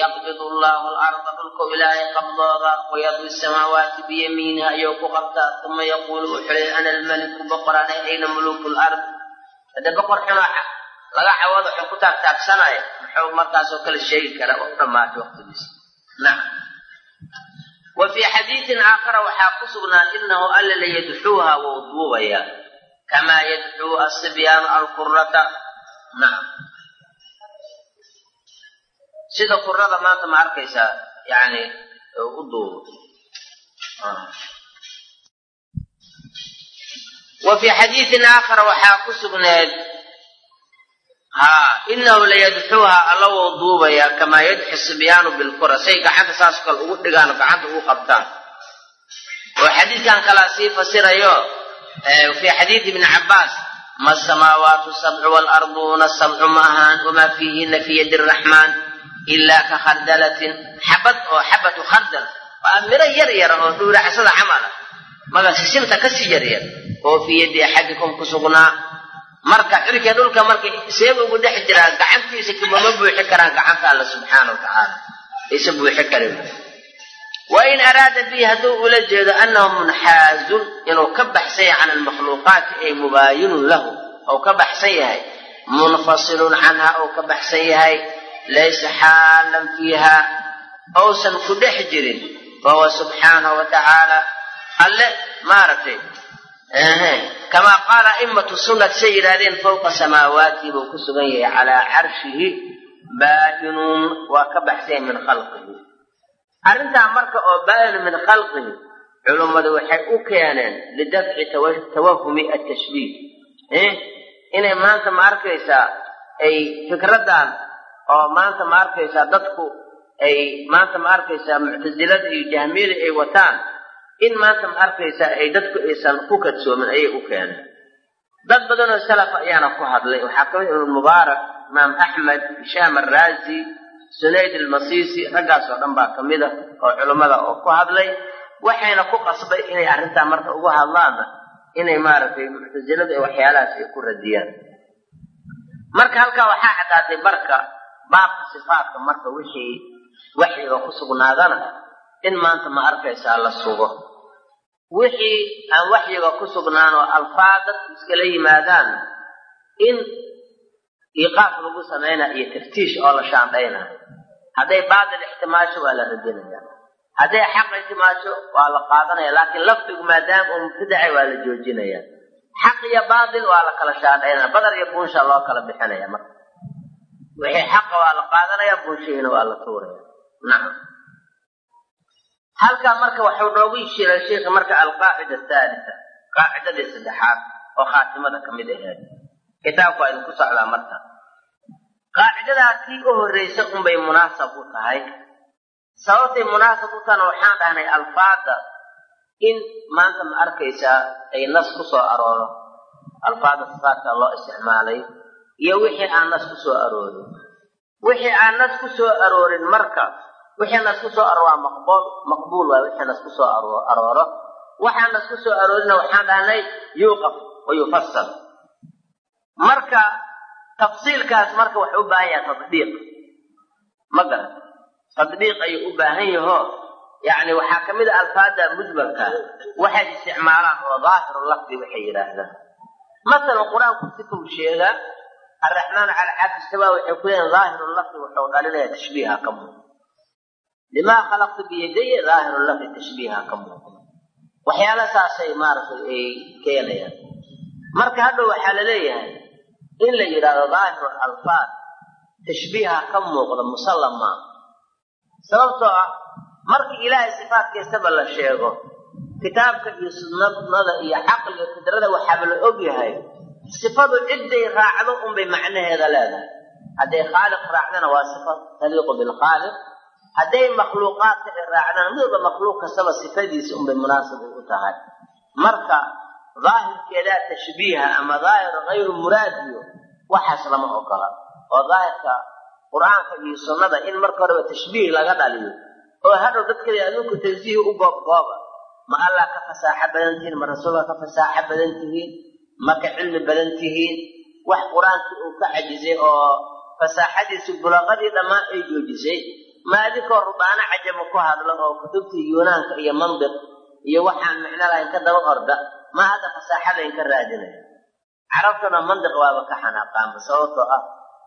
yaqbid allahu alarda dhulkau ilaahay qabdooda wayadwi samaawaati biyamiiniha ayuu ku qabtaa uma yaquulu wuxuu leey ana almaliku boqorane ayna muluku lard hadde boqor xunoo laga cawado wuxuu ku taagtaagsanaya muxuu markaasoo kale sheegi karaa u dhammaatay waqtigiisa wa fii xadiidin aakhara waxaa ku sugnaa inahu alla la yadxuuha wou duubayaa. Kamaa yadxuu asibyaanu alqurata nacam sida qurada maanta ma arkaysaa yani u duubo wa fii xadiidin aakhara waxaa ku sugneed haa inahu layadxuuha alla wou duubayaa kamaa yadxu sibyaanu bilkura say gacanta saas kale ugu dhigaan oo gacanta ugu qabtaan. Oo xadiidkan kalaa sii fasirayo fii xadiidi ibni cabbaas ma asamaawaatu sabcu waalarduuna sabcu ma ahaan wamaa fiihina fii yadi araxmaan ilaa ka khardalatin. Xabad oo xabatu khardal waa miro yar yara oo dhuuracsada camala maga sisimta ka sii yaryar oo fii yadi axadikum ku sugnaa marka cirkii dhulka marka seeba ugu dhex jiraa gacantiisa kumama buuxi karaan gacanta alla subxaana wa tacaala aysa buuxi karin. Wa in araada bihi hadduu ula jeedo annahu munxaazun inuu ka baxsan yahay can almakhluuqaati ay mubaayinun lahu ou ka baxsan yahay. Munfasilun canha ou ka baxsan yahay. Laysa xaalan fiiha. Ousan ku dhex jirin. Fahuwa subxaanahu wa tacaala alle maaragtay kamaa qaala a'immatu sunnat say yidhahdeen fowqa samaawaati buu ku sugan yahay calaa carshihi baa'inun waa ka baxsanya min khalqihi. Arrintaa marka oo baa'inu min khalqihi culummadu waxay u keeneen lidafci tawahumi atashbiih inay maanta ma arkaysaa ay fikraddan oo maanta ma arkaysaa dadku ay maanta ma arkaysaa muctasilada iyo jahmiyada ay wataan in maanta ma arkaysaa ay dadku aysan ku kadsoomin ayay u keeneen. Dad badanoo salafa ayaana ku hadlay. Waxaa ka mid ibnmubaarak imaam axmed hishaam araazi sunayd almasiisi raggaas oo dhan baa ka mid a oo culummada oo ku hadlay. Waxayna ku qasbay inay arrintaa marka ugu hadlaanna inay maaragtay muctasiladu ay waxyaalahaas ay ku radiyaan. Marka halkaa waxaa caddaatay barka baabka sifaatka marka wixii waxyiga ku sugnaadana in maanta ma arkaysaa la sugo wixii aan waxyiga ku sugnaan oo alfaad dadku iskala yimaadaan in iiqaaf lagu samaynaa iyo taftiish oo la shaandhaynayo hadday baatil ixtimaasho waa la radinaya hadday xaq ixtimaasho waa la qaadanaya. Laakiin lafdigu maadaama uu mubtadacay waa la joojinaya. Xaq iyo baatil waa la kala shaandhaynaya. Badar iyo buunsha loo kala bixinaya marka. Wixii xaqa waa la qaadanaya buunshihiina waa la tuuraya. Nacam halkaa marka waxuu noogu ishiiray sheikha marka alqaacida athaalita qaacidadii saddexaad oo khaatimada ka mid aheed. Kitaabku waa idinku socdaa marka. Qaacidadaas tii u horraysa unbay munaasab u tahay. Sababtay munaasab u tahana waxaan dhahnay alfaada in maanta ma arkaysaa ay nas ku soo arooro. Alfaada sifaadka loo isticmaalay iyo wixii aan nas ku soo aroorin. Wixii aan nas ku soo aroorin marka wixii nas ku soo aroor waa maqbuul maqbuul waay wixii nas ku soo arooro. Waxaan nas ku soo aroorina waxaan dhahnay yuuqaf wa yufasal marka tafsiilkaas marka waxay u baahan yahay tadbiiq. Ma garan. Tadbiiq ayuu u baahan yaho. Yacni waxaa ka mid a alfaada mujmalka. Waxay isticmaalaan oo daahiru lafdi waxay yidhaahdaan. Masalan qur'aanku situu sheegaa alraxmaanu cala istawaa waxay ku leeyihiin daahiru lafdi wuxuu dhalinaya tashbiiha ka muuqda limaa khalaqtu biyadaya daahiru lafdi tashbiiha ka muuqda waxyaala saasay maaragtay ay keenayaan marka hadhow waxaa la leeyahay in la yidhaahdo daahiru alfaad tashbiiha ka muuqda musallam maa sababtoo ah markii ilaahay sifaadkiisaba la sheego kitaabka iyo sunnada iyo caqliga fidrada waxaaba la og yahay sifadu cidday raacdo unbay macnaheeda leedahay hadday khaaliq raacdana waa sifa taliiqu bilkhaaliq hadday makhluuqaadka ay raacdana midwalba makhluuq kastaba sifadiisa unbay munaasibay u tahay. Marka daahirkeedaa tashbiiha ama daahir hayru muraadiyo waxaas lama ogola. Oo daahirka qur'aanka iyo sunnada in marka horeba tashbiih laga dhaliyo oo hadhow dadkada adinku tansiih u goobgooba ma allah ka fasaaxo badan tihiin ma rasuulka ka fasaaxo badan tihiin ma ka cilmi badan tihiin? Wax qur'aankii uu ka cajisay oo fasaaxadiisu bulaqadii dhammaan ay joojisay ma adinkoo rubaano cajama ku hadlo oo kutubtii yunaanka iyo mandiq iyo waxaan micno lahayn ka daba orda ma hadda fasaaxa laynka raadinaya carabtuna mandiq waaba ka xanaaqaanba sababtoo ah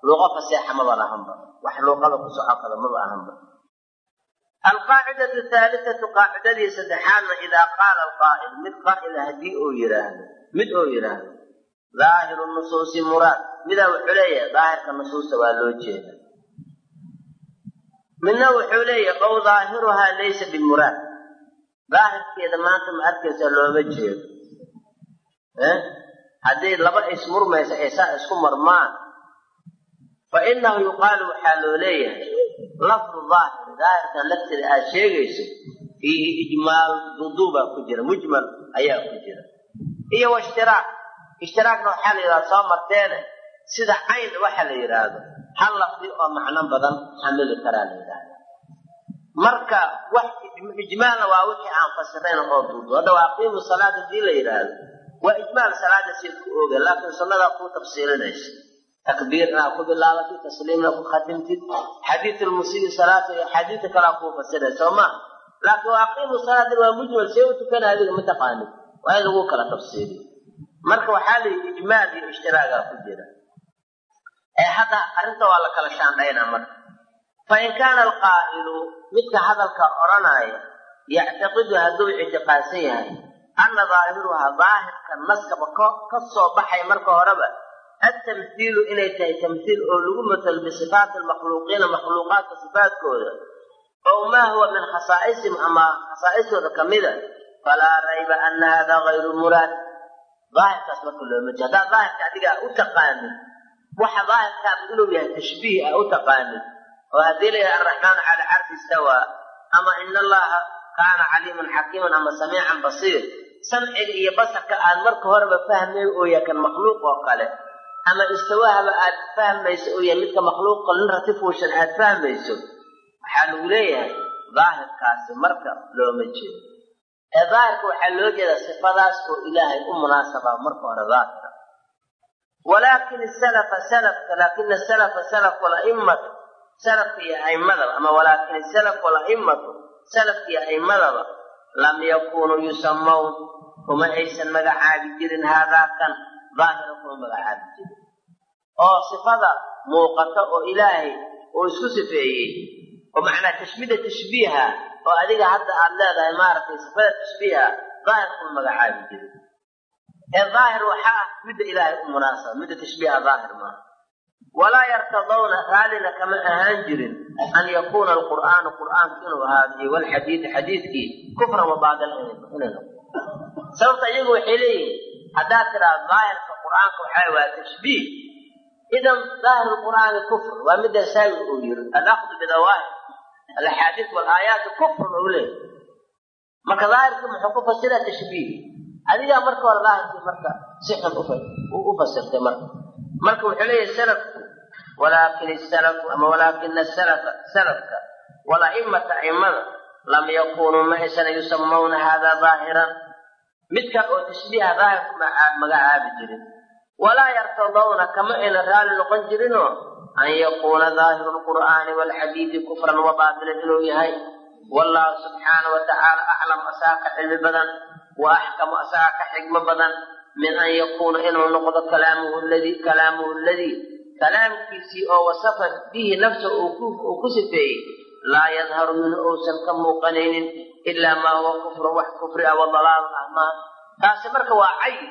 luuqo faseexa maba lahanba wax luuqada ku socokada maba ahanba. Alqaacidatu thaalitatu qaacidadii saddexaadna idaa qaala alqaa'il mid qaa'ila haddii uu yidhaahdo mid oo yidhaahdo daahiru nusuusi muraad. Midaa wuxuu leeyahay daahirka nusuusta waa loo jeeda midna wuxuu leeyahay ow daahiruhaa laysa bimuraad. Daahirkeeda maanta ma arkaysaa looma jeedo. Hadday laba ismurmaysa ay isku marmaan fa inahu yuqaalu waxaa loo leeyahay lafdu daahir daahirkan lafteeda aad sheegayso fiihi ijmaal duduubaa ku jira mujmal ayaa ku jira. Iyo washtiraak ishtiraakna waxaa la yidhahda soo marteene sida cayn waxa la yidhaahdo hal lafdi oo macno badan xamili karaa la yidhaahda marka wax ijmaalna waa wixii aan fasirayn oo duudu. Hadda waa salaata haddii la yidhaahdo waa ijmaal salaada sid ku oge laakiin sunnadaa kuu tafsiilinaysa takbiir ku bilaabatid tasliimna ku khatimtid xadiid lmusii salaata iyo xadiidka kalea kuu fasiray soo laakiin waa salaata waa mujmal see u tukana adiga ma taqaanid waa in lagu kala tafsiiriyo. Marka waxaa la yidhi ijmaal iyo ishtiraagaa ku jira ee hadda arrinta waa la kala shaandhaynaa marka fain kaana alqaa'ilu midka hadalka odhanaya yactaqidu hadduu ictiqaadsan yahay anna daahiruhaa daahirka naskaba ka soo baxay marka horeba altamhiilu inay tahay tamhiil oo lagu matalo bisifaati almakhluuqiina makhluuqaadka sifaadkooda ow maa huwa min khasaa'isihim ama khasaa'istooda ka mida falaa rayba ana hada hayru muraad. Daahirkaas marka looma jeedo haddaad daahirka adigaa u taqaanid waxa daahirkaaba inuu yahay tashbiih a u taqaanid. Oo haddii la yidhaha arraxmaanu cala carfi istawaa ama ina allaha kaana caliiman xakiiman ama samiican basiir. Samciga iyo basarka aad marka horeba fahmay oo yahay kan makhluuq oo kale ama istawahaba aad fahmayso oo yahay midka makhluuqa nin rati fuushan aad fahmayso waxaa lagu leeyahay daahirkaasi marka looma jeedo ee daahirka waxaa loo jeedaa sifadaas oo ilaahay u munaasaba marka hore daahira walaakin salafa salafka laakina salafa salaf wala'immatu salafka iyo a'immadaba ama walaakin salaf wala'immatu salafka iyo a'immadaba lam yakunuu yusammawn kuma aysan magacaabi jirin haadaa kan. Daahira kuma magacaabi jirin. Oo sifada muuqata oo ilaahay uu isku sifeeyey oo macnaa tashbiida tashbiiha oo adiga hadda aad leedahay maaragtay sifada tashbiiha daahir kuma magacaabi jirin ee daahir waxaa ah midda ilaahay u munaasaba midda tashbiiha daahir maaha walaa yartadawna raallina kama ahaan jirin an yakuuna alqur'aanu qur'aanku inuu ahaado walxadiidu xadiidkii kufran wa baadil inay noqdo sababta iyagu waxay leeyihiin haddaad tidhaado daahirka qur'aanka waxaa waa tashbiih. Idan daahir qur'aani kufr waa midda saawi uu yiri alaqdu bidawaahir alaxaadiis walaayaati kufrun ou leeyahy marka daahirkii muxuu ku fasiraa tashbiih adigaa marka hore daahirkii marka si xun u fasirtay marka. Marka wuxuu leeyahay salafku walaakin salafu ama walaakina salafa salafka wala'immata a'immada lam yakunuu ma aysan yusamawna haadaa daahiran midkan oo tashbiiha daahirku magacaabi jirin. Walaa yartadawna kama ayna raalli noqon jirinoo an yakuuna daahiru lqur'aani waalxadiidi kufran wa baatilan inuu yahay. Wallahu subxaana wa tacaala aclam asaga ka cilmi badan wa axkamu asaga ka xigmo badan min an yakuuna inuu noqdo kalaamuhu ladii kalaamuhu ladii kalaamkiisii oo wasafa bihi nafsa uu ku sifeeyey laa yadharu minhu uusan ka muuqanaynin ilaa maa huwa kufrun wax kufri ah wa dalaalun ah maa taasi marka waa cayi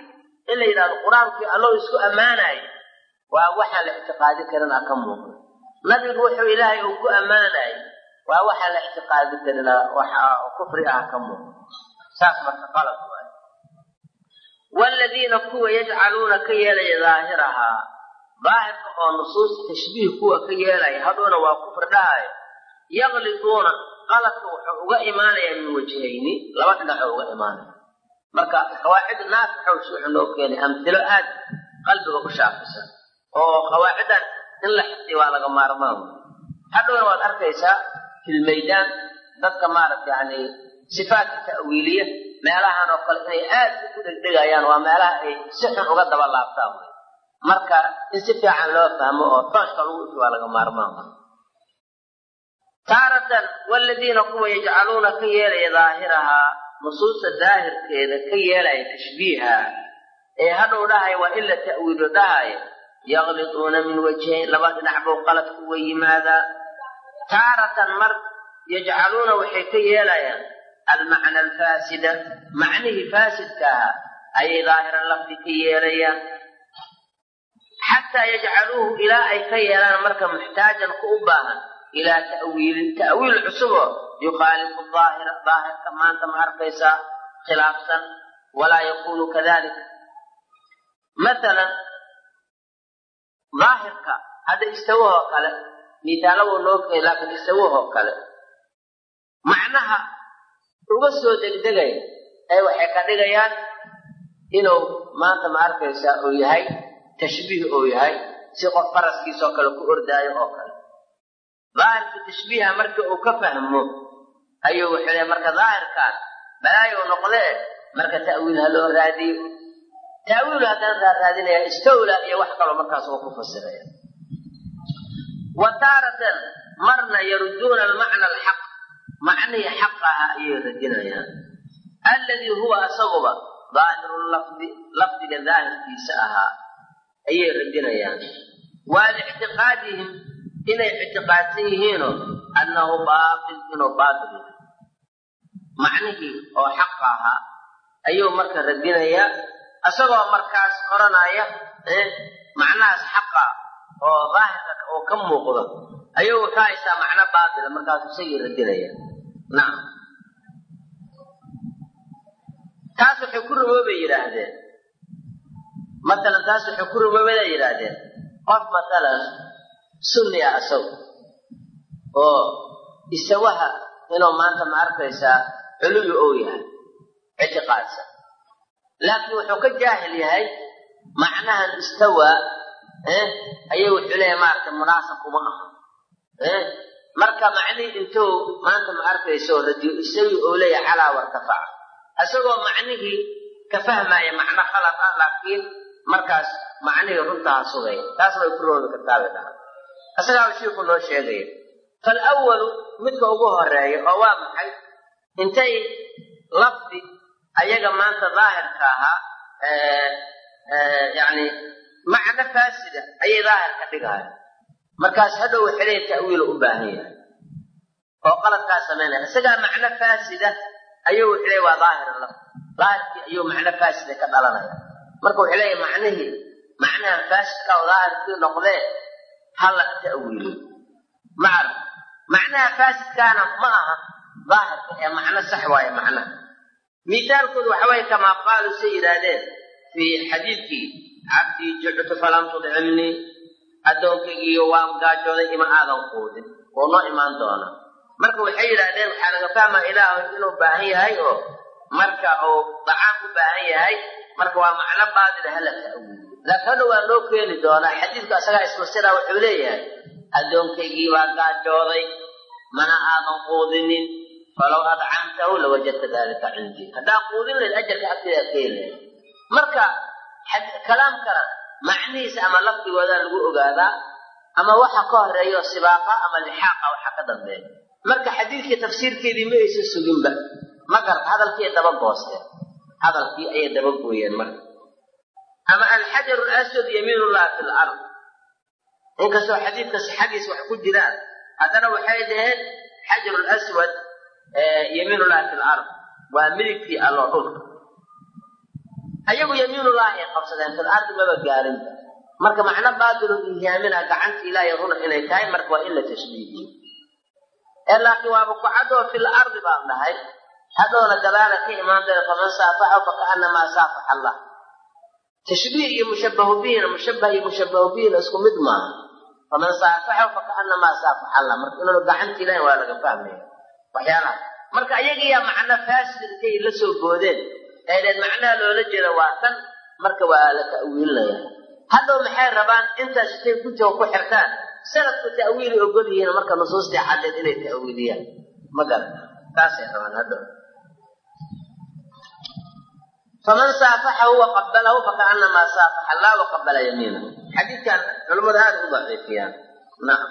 in la yidhahdo qur'aankii alloo isku ammaanayo waa waxaan la ictiqaadi karin ah ka muuqda. Nabigu wuxuu ilaahay uu ku ammaanayo waa waxaan la ictiqaadi karin waxa kufri ah ka muuqda saas marka qalad waay waaladiina kuwa yajcaluuna ka yeelaya daahirahaa daahirka oo nusuusta tashbiih kuwa ka yeelaya hadhowna waa kufri dhahayo yaqliduuna qaladka wuxuu uga imaanayaa min wajhayni laba dhinacoo uga imaanaya. Marka qawaacid naafixa wuxuu noo keenay amtilo aad qalbiga u shaafisan. Oo qawaaciddan in la xifdiya waa laga maarmaan. Hadhowna waad arkaysaa filmaydaan dadka maaragta yani sifaadka ta'wiiliya meelahan oo kale inay aad ku dhegdhegayaan waa meelaha ay si xun uga daba laabtaan marka in si fiican loo fahmo oo tooshka lagu ifi waa laga maarmaan taaratan waladiina kuwa yajcaluuna ka yeelaya daahirahaa nusuusta daahirkeeda ka yeelaya tashbiiha ee hadhow dhahaya waa in la ta'wiilo dhahaya yaqliduuna min wajhayn laba dhinac bow qaladka uga yimaadaa taaratan mar yajcaluuna waxay ka yeelayaan almacna alfaasida macnihii faasidka ahaa ayay daahiran lafdi ka yeelayaan xataa yajcaluuhu ilaa ay ka yeelaan marka muxtaajan ku u baahan ilaa ta'wiilin ta'wiil cusuboo yukhaalifu daahira daahirka maanta ma arkaysaa khilaafsan walaa yakunu kadalika maalan daahirka hadda istawahoo kale miitaalabuu noo keenay uga soo degdegaya ee waxay ka dhigayaan inuu maanta ma arkaysaa uu yahay tashbiih uu yahay si qof faraskiisoo kale ku ordaayo oo kale. Daahirka tashbiiha marka uu ka fahmo ayuu wuxuu leey marka daahirkaan balaayo noqdee marka ta'wiil ha loo raadiyo. Ta'wiil haddaan raaraadinaya istawla iyo wax kaloo markaas uu ku fasiraya. Wa taaratan marna yarudduuna almacna alxaq macnihii xaq ahaa ayay radinayaan alladii huwa asaguba daahiru lafdi lafdiga daahirkiisa ahaa ayay radinayaan waa liictiqaadihim inay ictiqaadsan yihiinoo annahu baatil inuu baatil yahay. Macnihii oo xaqa ahaa ayuu marka radinayaa isagoo markaas odhanaya macnahaas xaqa oo daahirka oo ka muuqdo ayuu wuxuu haysaa macno baatila markaasu isagii radinaya nacam taas waxay ku rumoobay yidhaahdeen matalan taas waxay ku rumoobaday yidhaahdeen qof matalan sunni ah isagu oo isawaha inuu maanta ma arkaysaa culuwi ou yahay ictiqaadsan laakiin wuxuu ka jaahil yahay macnahan istawaa ayay wuxuu leeyahay munaasab uma aha marka macnihii intuu maanta ma arkayso radiyo isawi oo leeyahay calaa wartafaca isagoo macnihii ka fahmaya macno khalad ah laakiin markaas macnihii runtaha sugaya taas way ku roobi kartaabay dhaha isagaa shiiku noo sheegaya falwalu midka ugu horreeya oo waa maxay? Intay lafdi ayaga maanta daahirka ahaa yani macno faasida ayay daahirka dhigaaya markaas hadhow leeyihiin ta'wiil u baahan yahay. Oo qaladkaa samaynaya isagaa macno faasida ayuu wuxuu leeyahy waa daahir lafdi daahirkii ayuu macno faasida ka dhalanaya. Marka wuxuu leeyahay macnihii macnaha faasidka oo daahirkii noqdee hala ta'wiiliyo macaraf macnaha faasidkaana ma aha daahirka ee macno sax waaye macnaha. Mithaalkoodu waxa waye kamaa qaaluu say yidhaahdeen. Fii xadiidkii cabdii juctu falam tudcimnii addoonkaygiiyo waan gaajooday ima aadan quudin oo noo imaan doona. Marka waxay yidhaahdeen waxaa laga fahmaa ilaahu inuu baahan yahay oo marka uu dacaan u baahan yahay marka waa macno baadila hala ta'wiiliyo laakiin hadha waa loo keeni doonaa xadiidku asagaa isfasira wuxuu leeyahay addoonkaygii baa gaajooday mana aadan quudinin falow adcamtahu lawajadta dalika cindii. Haddaan quudin lahayd ajarka agteeda ka helahay marka kalaamkana macnihiisa ama lafdigoodaa lagu ogaadaa ama waxa ka horeeyo sibaaqa ama lixaaqa waxa ka dambeeya. Marka xadiidkii tafsiirkeedii ma aysan suginba ma garta hadalkii daba goosteen hadalkii ayay daba gooyeen marka ama alxajaru laswad yamiinullahi fi lard inkastoo xadiidka sixadiisa wax ku jiraan haddana waxay dhaheen xajaru laswad yamiinullahi fi lard waa midigtii alloo dhulka ayagu yamiinullahi ay qabsadeen fil maba gaarinba marka macno baatilu ihyaamina gacanta ilaahay runa inay tahay marka waa in la tashbiihiyo. Ee laakiin waaba ku cadoo fil ardi baan dhahay. Hadhoona gadaala ka imaan daya faman saafaxahu fakaanamaa saafax allah tashbiih iyo mushabahu bihina mushabah iyo mushabahu bihina isku mid maaha. Faman saafaxahu fakaanamaa saafax allah marka inuu gacanta ilahay waa laga fahmaya waxyaalaha. Marka ayagiyaa macno faasid intay la soo boodeen ay dheen macnaha loola jeeda waa tan marka waa la ta'wiilinaya hadhow maxay rabaan intaas intay kujoo ku xirtaan? Sanadku ta'wiili ogol yihiin marka nusuustii caddeed inay ta'wiiliyaan. Ma garata taasay rabaan hadhow faman saafaxahu waqabalahu fakaanamaa saafaxa allah waqabala yamiinahu xadiidkan culimmadu aada u daciifiyaan. Nacam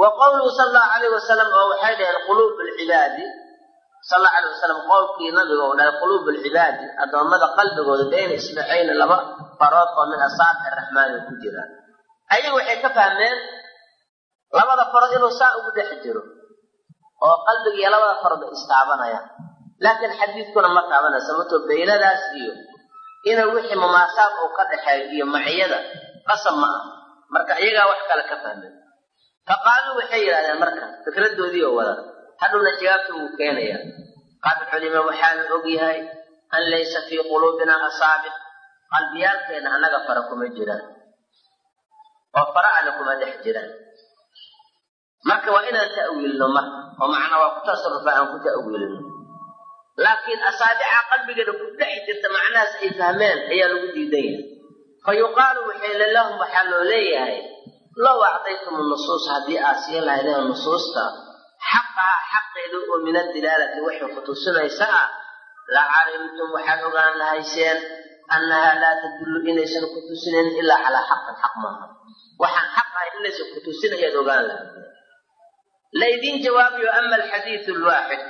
wa qowluhu sala allahu alayh wasalam oo waxay dhaheen quluub lcibaadi sal alla wasalam qowlkii nabiga uu dhahay quluub alcibaadi addoommada qalbigooda bayna isbacayni laba farood oo min asaabici araxmaani ku jiraan ayagu waxay ka fahmeen labada farood inuu saa ugu dhex jiro oo qalbiga labada farood ay istaabanayaan laakiin xadiidkuna ma taabanaya sababtoo baynadaas iyo ina wixii mumaasaad uu ka dhexeeyo iyo maciyada qasab ma ah marka iyagaa wax kale ka fahmeen. Fa qaaluu waxay yidhahdeen marka fikradoodii oo wada hadhowna jawaabta wuu keenaya. Qad culima waxaa la og yahay an laysa fii quluubina asaabiq. Qalbiyaalkeena annaga fara kuma jiraan oo fara alle kuma dhex jiraan marka waa inaan ta'wiilno marka oo macnaa waa ku tasarrufa aan ku ta'wiilino laakiin asaabica qalbigeeda ku dhex jirta macnahaas ay fahmeen ayaa lagu diidan yahay fa yuqaalu lahum waxaa loo leeyahay low acdaytum nusuus haddii aad siin lahaydeen nusuusta xaqaha xaqeeda oo min adilaalati waxay kutusinaysa ah la calimtum waxaad ogaan lahayseen annahaa laa tadullu inaysan kutusinayn ilaa calaa xaqin xaq maaha waxaan xaq ahay inaysan kutusin ayaad ogaan lahayseen laydin jawaabiyo ama alxadiidu lwaaxid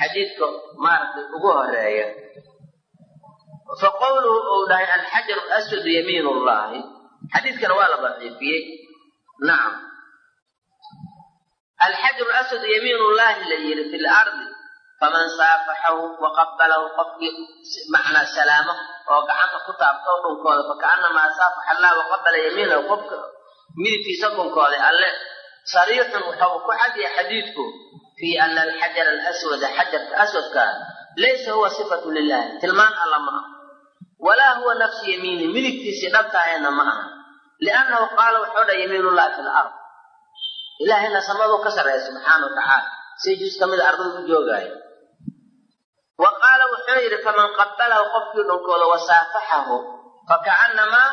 xadiidka maaragtay ugu horreeya fa qowluhu ou dhahay alxajaru aswadu yamiin llahi xadiidkana waa la daciifiyey. Nacam alxajaru aswadu yamiin llahi la yiri fi lardi faman saafaxahu waqabalahu qofkii macnaa salaamo oo gacanta ku taabto dhunkooda fakaanamaa saafaxa allah waqabala yamiinahu qofka midibkiisa dhunkooda alle sariixun waxau ku cadiya xadiidku fii ana alxajara alaswada xajarka aswadka laysa huwa sifatu lilahi tilmaan alla ma aha walaa huwa nafsu yamiini midigtiisii dhabtaahayna ma aha liannahu qaala wuxuu dha yamiinullahi fi lard ilaahayna samaduu ka sarreeya subxaana wa tacaala. Si jus ka mida ardada u joogaayo. Wa qaala wuxuu yidhi faman qabalahu qofkii dhunkooda wasaafaxahu fakaannamaa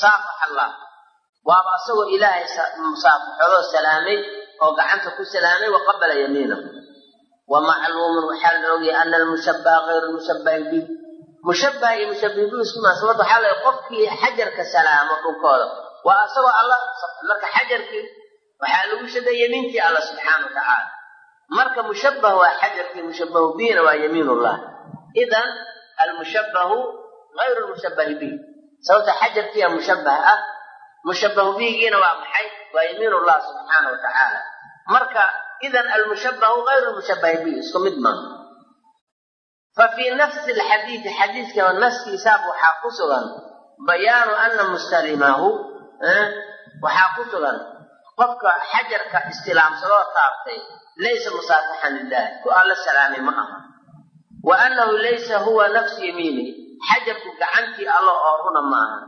saafaxa allah waaba asagoo ilaahay musaafaxoodoo salaamay oo gacanta ku salaamay wa qabala yamiinahu. Wa macluumun waxaa la ogyahay ana almushabbaha hayru mushabbahin bih mushabbaha iyo mushabbihin bihi isku munaasabad waxaa la qofkii xajarka salaamo dhunkooda waa asagoo alla marka xajarkii waxaa lagu shabahay yamiintii alla subxaana wa tacaala marka mushabbah waa xajarkii mushabbahu bihina waa yamiinullah. Idan almushabbahu hayru lmushabbahi bih sababta xajarkiiya mushabbah ah mushabbahu bihigiina waa maxay? Waa yamiinullah subxaana wa marka idan almushabbahu hayru lmushabbahi bihi isku mid maaha fa fii nafsi alxadiidi xadiidka naskiisaab waxaa ku sugan bayaanu ana mustalimahu waxaa ku sugan qofka xajarka istilaamsadoo taabtay laysa musaafixan lilahi ku alla salaamay ma aha. Wa annahu laysa huwa nafsu yamiini. Xajarku gacantii alla oo runa ma aha.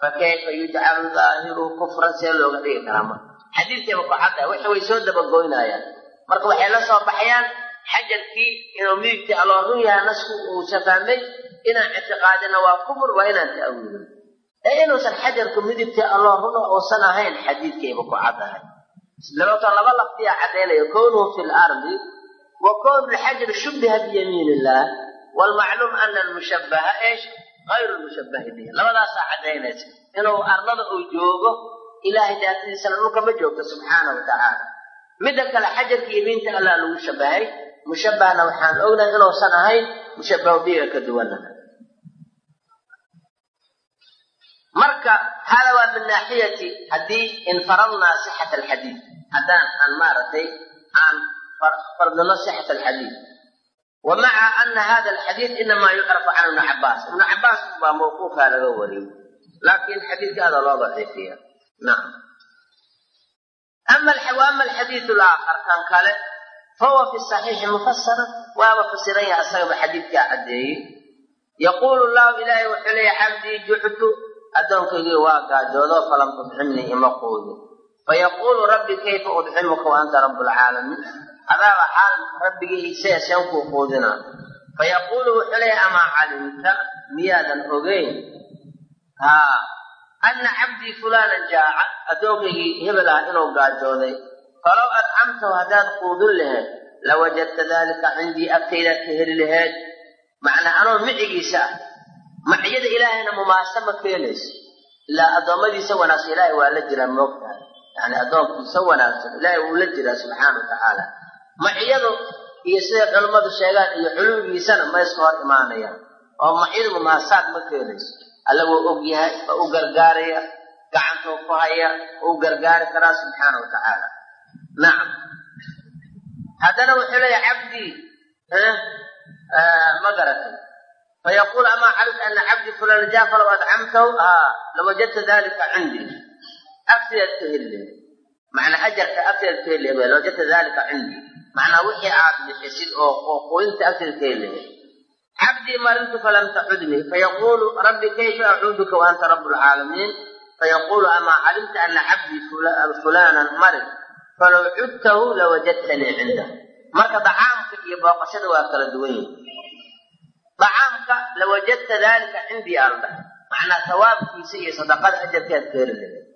Fa kayfa yujcalu daahiruhu kufran see looga dhigi karaa marka. Xadiidkeeba ku cadda wixi way soo dabagoynayaan. Marka waxay la soo baxayaan xajarkii inuu midigtii alloo run yahay nasku uusa fahmay inaan ictiqaadina waa kufur waa inaan ta'wiilin ee inuusan xajarku midigtii alloo runa uusan ahayn xadiidkayba ku caddahay sababtoo laba laftiyaa caddaynaya kownuhu fi lardi wa kownu lxajri shubbiha biyamiin illah waalmacluum ana almushabbaha eesh hayru lmushabbahi bihi. Labadaasaa caddaynaysa inuu ardada uu joogo ilaahay daatadiisana dhulka ma joogto subxaana wa tacaala. Midda kale xajarka yamiinta allah lagu shabahay mushabbahna waxaan ognahay inuusan ahayn mushabbahu bihiga ka duwana marka hada waa min naaxiyati haddii infaradnaa sixat alxadiid. Haddaan aan maaragtay aan fardino sixat alxadiid. Wa maca ana hada alxadiid inamaa yucrafu can ibni cabaas ibnu cabaas baa mawquufaa laga wariyo laakiin xadiidka aada loo nacam ama alxadiidu alaakhar kan kale fahuwa fi saxiixi mufasaran waaba fasiran yaha asagaba xadiidkaa caddeeyey. Yaquulu llahu ilaahay wuxuu leeya cabdii juctu addoonkaygii waa gaajoodo falam tudcimnii ima quudin fayaquulu rabbi kayfa udcimuka wa anta adaaba xaal rabbigii seeseen kuu quudinaa. Fayaquulu wuxuu leeya amaa calimta miyaadan ogeyn? Haa. Anna cabdii fulaanan jaaca addoonkaygii hebel ah inuu gaajooday falow adcamtahu haddaad quudin laheed lawajadta daalika cindii agtaydaad ka heli laheed macnaa anoo micigiisa ah maciyada ilaahayna mumaasama keenayso. Ilaa addoommadiisa wanaagsan ilaahay waa la jiraa moogtahay. Yani addoonkiisa wanaagsan ilaahay wuu la jiraa subxaana wa tacaala. Maciyadu iyo siday culammadu sheegaan iyo culuwigiisana ma iska hor imaanayaan. Oo maciyadu mumaasaad ma keenayso. Alla wuu og yahay waa u gargaaraya gacantuu ku haya u gargaari karaa subxaana wa tacaala. Nacam haddana wuxuu leeya cabdii ma garatay fayaquul amaa calimta ana cabdii fulan jaa falow adcamtahu haa lawajadta dalika cindii agteed ka heli macnaa ajarka agteed ka heli lawajadta dalika cindii macnaa wixii aad bixisid oo quudinta agteed ka heli cabdii marintu falam tacudnii fayaquulu rabbi kayfa acuuduka wa anta rabu lcaalamiin fayaquulu amaa calimta ana cabdii fulanan marid falow cudtahu lawajadtanii cindah marka dacaamka iyo booqashada waa kala duwan yihiin dacaamka lawajadta dalika cindii alda macnaa sawaabkiisa iyo sadaqada ajarkeed ka heli lahayd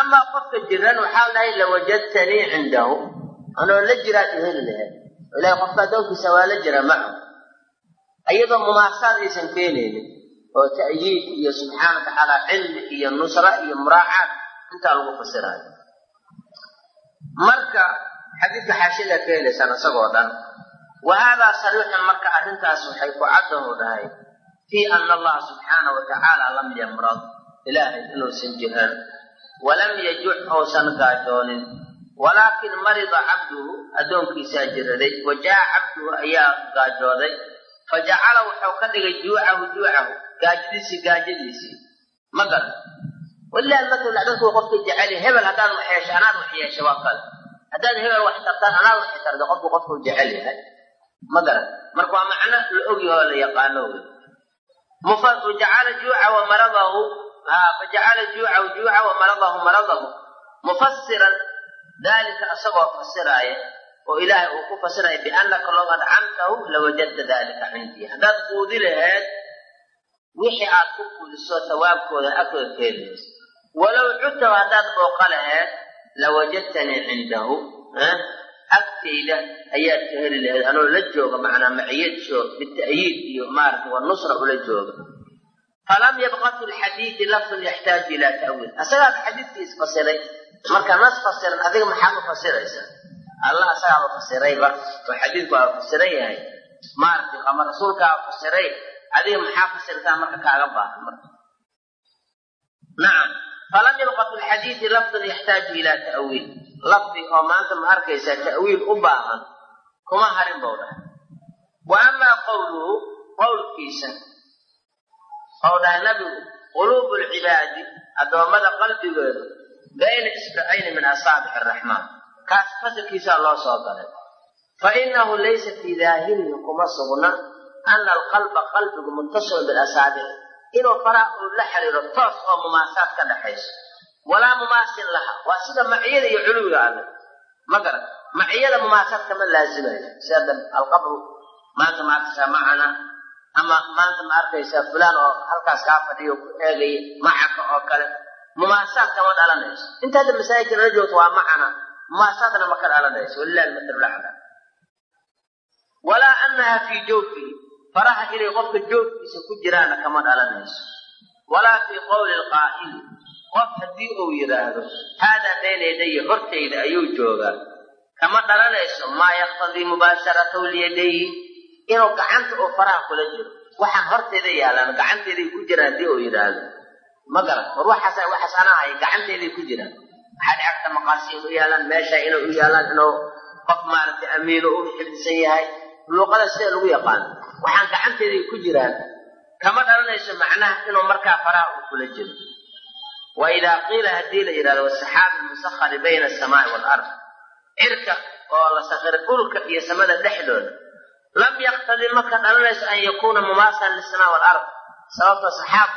amaa qofka jiran waxaa dhahay lawajadtanii cindahu. Anoo la jiraad heli lahayd ilahay qofka addoonkiisa waa la jira macahu iyadoo mumaasaad aysan keenaynin oo ta'yiid iyo subxaana wa cilmi iyo nusra iyo muraacaad intaa lagu fasiraayo. Marka xadiidka xaashida ka helaysaan isagoo dhan wa haadaa sariixun marka arrintaas waxay ku caddahu dhahay fii ana allaha subxaana wa lam yamrad ilaahay inuusan jiran walam yajuc uusan gaajoonin walaakin marida cabduhu addoonkiisaa jiraday wa jaa cabduhu ayaa gaajooday fajacala wuxuu ka dhigay juucahu juucahu gaajadiisii gaajadiisii. Ma garan? Walilahi matal dadku qofkii jecel hebel haddaad wax yeesho anaad wax yeesha waa kale haddaad hebel wax tartaan anaad wax tarda qofku qofkuu jecel yahay ma garan marka waa macno la ogyaho la yaqaano wey. Fajacala juuca wa maradahu fajacala juucahu juuca wa maradahu mufasiran daalika asagoo fasiraaya oo ilaahay uu ku fasiraya biannaka low adcamtahu lawajadta daalika cindii haddaad quudi laheed wixii aad ku quudiso tawaabkooda agtooda keelaysa walow cudtahu haddaad booqa laheed lawajadtanii cindahu agtayda ayaad ka heli laheed. Anoo la jooga macnaa maciyad joog bita'yiid iyo maarata wanusra ula jooga. Falam yabqa fi lxadiidi lafdun yaxtaaju ilaa ta'wiil. Asagaad xadiidkii isfasiray marka nas fasiran adiga maxaad u fasiraysaa allah asagaaba fasirayba oo xadiidku waa fasiran yahay. Maaragtay ama rasuulkaa fasiray. Adiga maxaa fasirtaa marka kaaga baahan marka? Nacam falam yabqa fi lxadiidi lafdun yaxtaaju ilaa ta'wiil lafdi oo maanta ma arkaysaa ta'wiil u baahan kuma harin bou dhahay wa amaa qowluhu qowlkiisa ou dhahay nabigu quluubu lcibaadi addoommada qalbigoodu bayna isbacayni min asaabici araxmaan kaas fasalkiisaa loo soo galay. Fa inahu laysa fii daahirihi kuma sugna ana alqalba qalbigu muttasilun bilasaabic inuu faraha uu la xiriiro toos oo mumaasaad ka dhaxayso. Walaa mumaasil laha. Waa sida maciyada iyo culuwiga alle ma garan maciyada mumaasaad kama laazimayo sida alqabru maanta ma arkaysaa macana ama maanta ma arkaysaa fulaan oo halkaas kaa fadhiyo ku eegaya macaka oo kale. Mumaasaad kama dhalanayso. Inta masaajidka nala joogto waa macana. Mumaasaadna ma ka dhalanayso. Walilahi almatal walaa annaha fii jawfihi faraha inay qofka joogkiisa ku jiraana kama dhalanayso walaa fii qowli lqaa'ili qof haddii uu yidhaahdo haadaa bayna yadaya ayuu joogaa kama dhalanayso maa yaqtadii mubaasharatahu liyadayhi inuu gacanta oo faraha kula jiro. Waxaan hortayda yaalaan gacantayday ku jiraan haddii uu yidhaahdo ma garan war waxaas waxaas anahay gacantayday ku jiraan waxaa dhacagta maqaasi u yaalaan meesha inay u yaalaan inuu qof maaragtay amiino u xifdisan yahay luuqada sida lagu yaqaano waxaan gacantayday ku jiraan kama dhalanayso macnaha inuu markaa faraha uu kula jiro. Wa qiila haddii la yidhahdo wasaxaabi musahari bayna asamaai waalard cirka oo la sakhiray dhulka iyo samada dhexdooda. Lam yaqtadi maka dhalanayso an yakuuna mumaasalan lisamaa walard sababto saxaab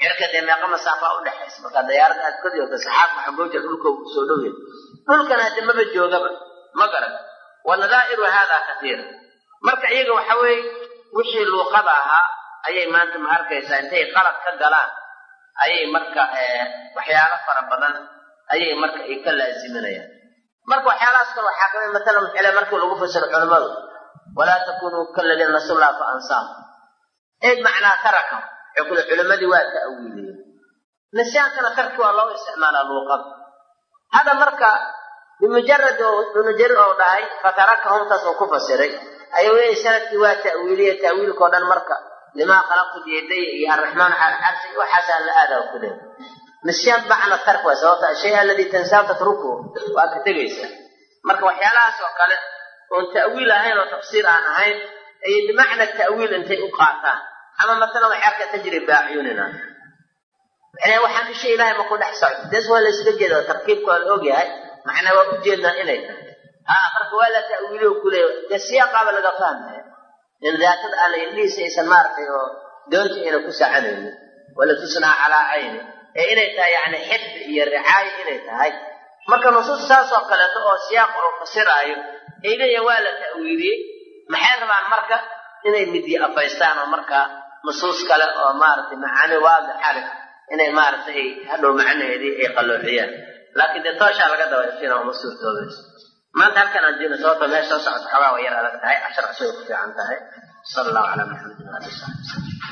cirka dee meeqa masaafaa udhexaysa markaa dayaarada aad kor joogta saxaabka xagooja dhulka soo dhowya dhulkana hadde maba joogaba ma garan. Wa nadaa'iru haadaa katiira marka iyaga waxa weeye wixii luuqada ahaa ayay maanta ma arkaysaa intay qalad ka galaan. Ayay marka waxyaalo fara badan ayay marka ay ka laaziminayaan marka waxyaalahaas kale waxaa ka mid matalan maxile markii lagu fasiro culimmadu walaa takunuu kaladiina nasullah fa ansaam eed macnaa taraka waxay kule culimmadii waa ta'wiiliyeen nisyaankana tarki waa loo isticmaalaa luuqada. Hadda marka bimujarad ibnu oo dhahay fatarakahum taas oo ku fasiray ayuu leeyahy sannadkii waa ta'wiiliye ta'wiilkao dhan marka limaa khalaqtu biyadaya iyo arraxmaan cala alcarshi waxaasaa la ku leey nisyaan macna tark waa sababta ashay aladii tansaa tatruku waa ka tegaysaa marka waxyaalahaas oo kale oon ta'wiil ahayn oo tafsiir aan ahayn ayay bimacna ta'wiil intay u qaataan. Ama matala waxaa tajri baacyunina macnaa waxaan isha ilaahay ma ku dhex socdo. Des waa jeeda oo tarkiibka waa la ogyahay macnaa waa ujeednaa inay tahay marka waa la ta'wiiliyo kuleeya dee siyaaqaaba laga fahmaya in daatada alla indhihiisa aysan maaragtay oo doonta ayna ku sacanaynin wala tusnaa calaa cayni ee inay tahay yani xifdi iyo ricaayo inay tahay. Marka nusuus saasoo kaleeto oo siyaaq oo fasiraayo ay waa la ta'wiiliyey. Maxay rabaan marka inay midyi afaystaan oo markaa nusuus kale oo maaragtay macaani waadix aleh inay maaragtay ay hadhow macnaheedii ay qalloociyaan. Laakiin dee tooshaa laga daba ifina uma suurtoobayso maanta halkan aan jiino sababto meesha soo socota xoogaa way yar adag tahay cashar cusubay ku fiican tahay. Sala allahu calaa maxamedin waali saxbi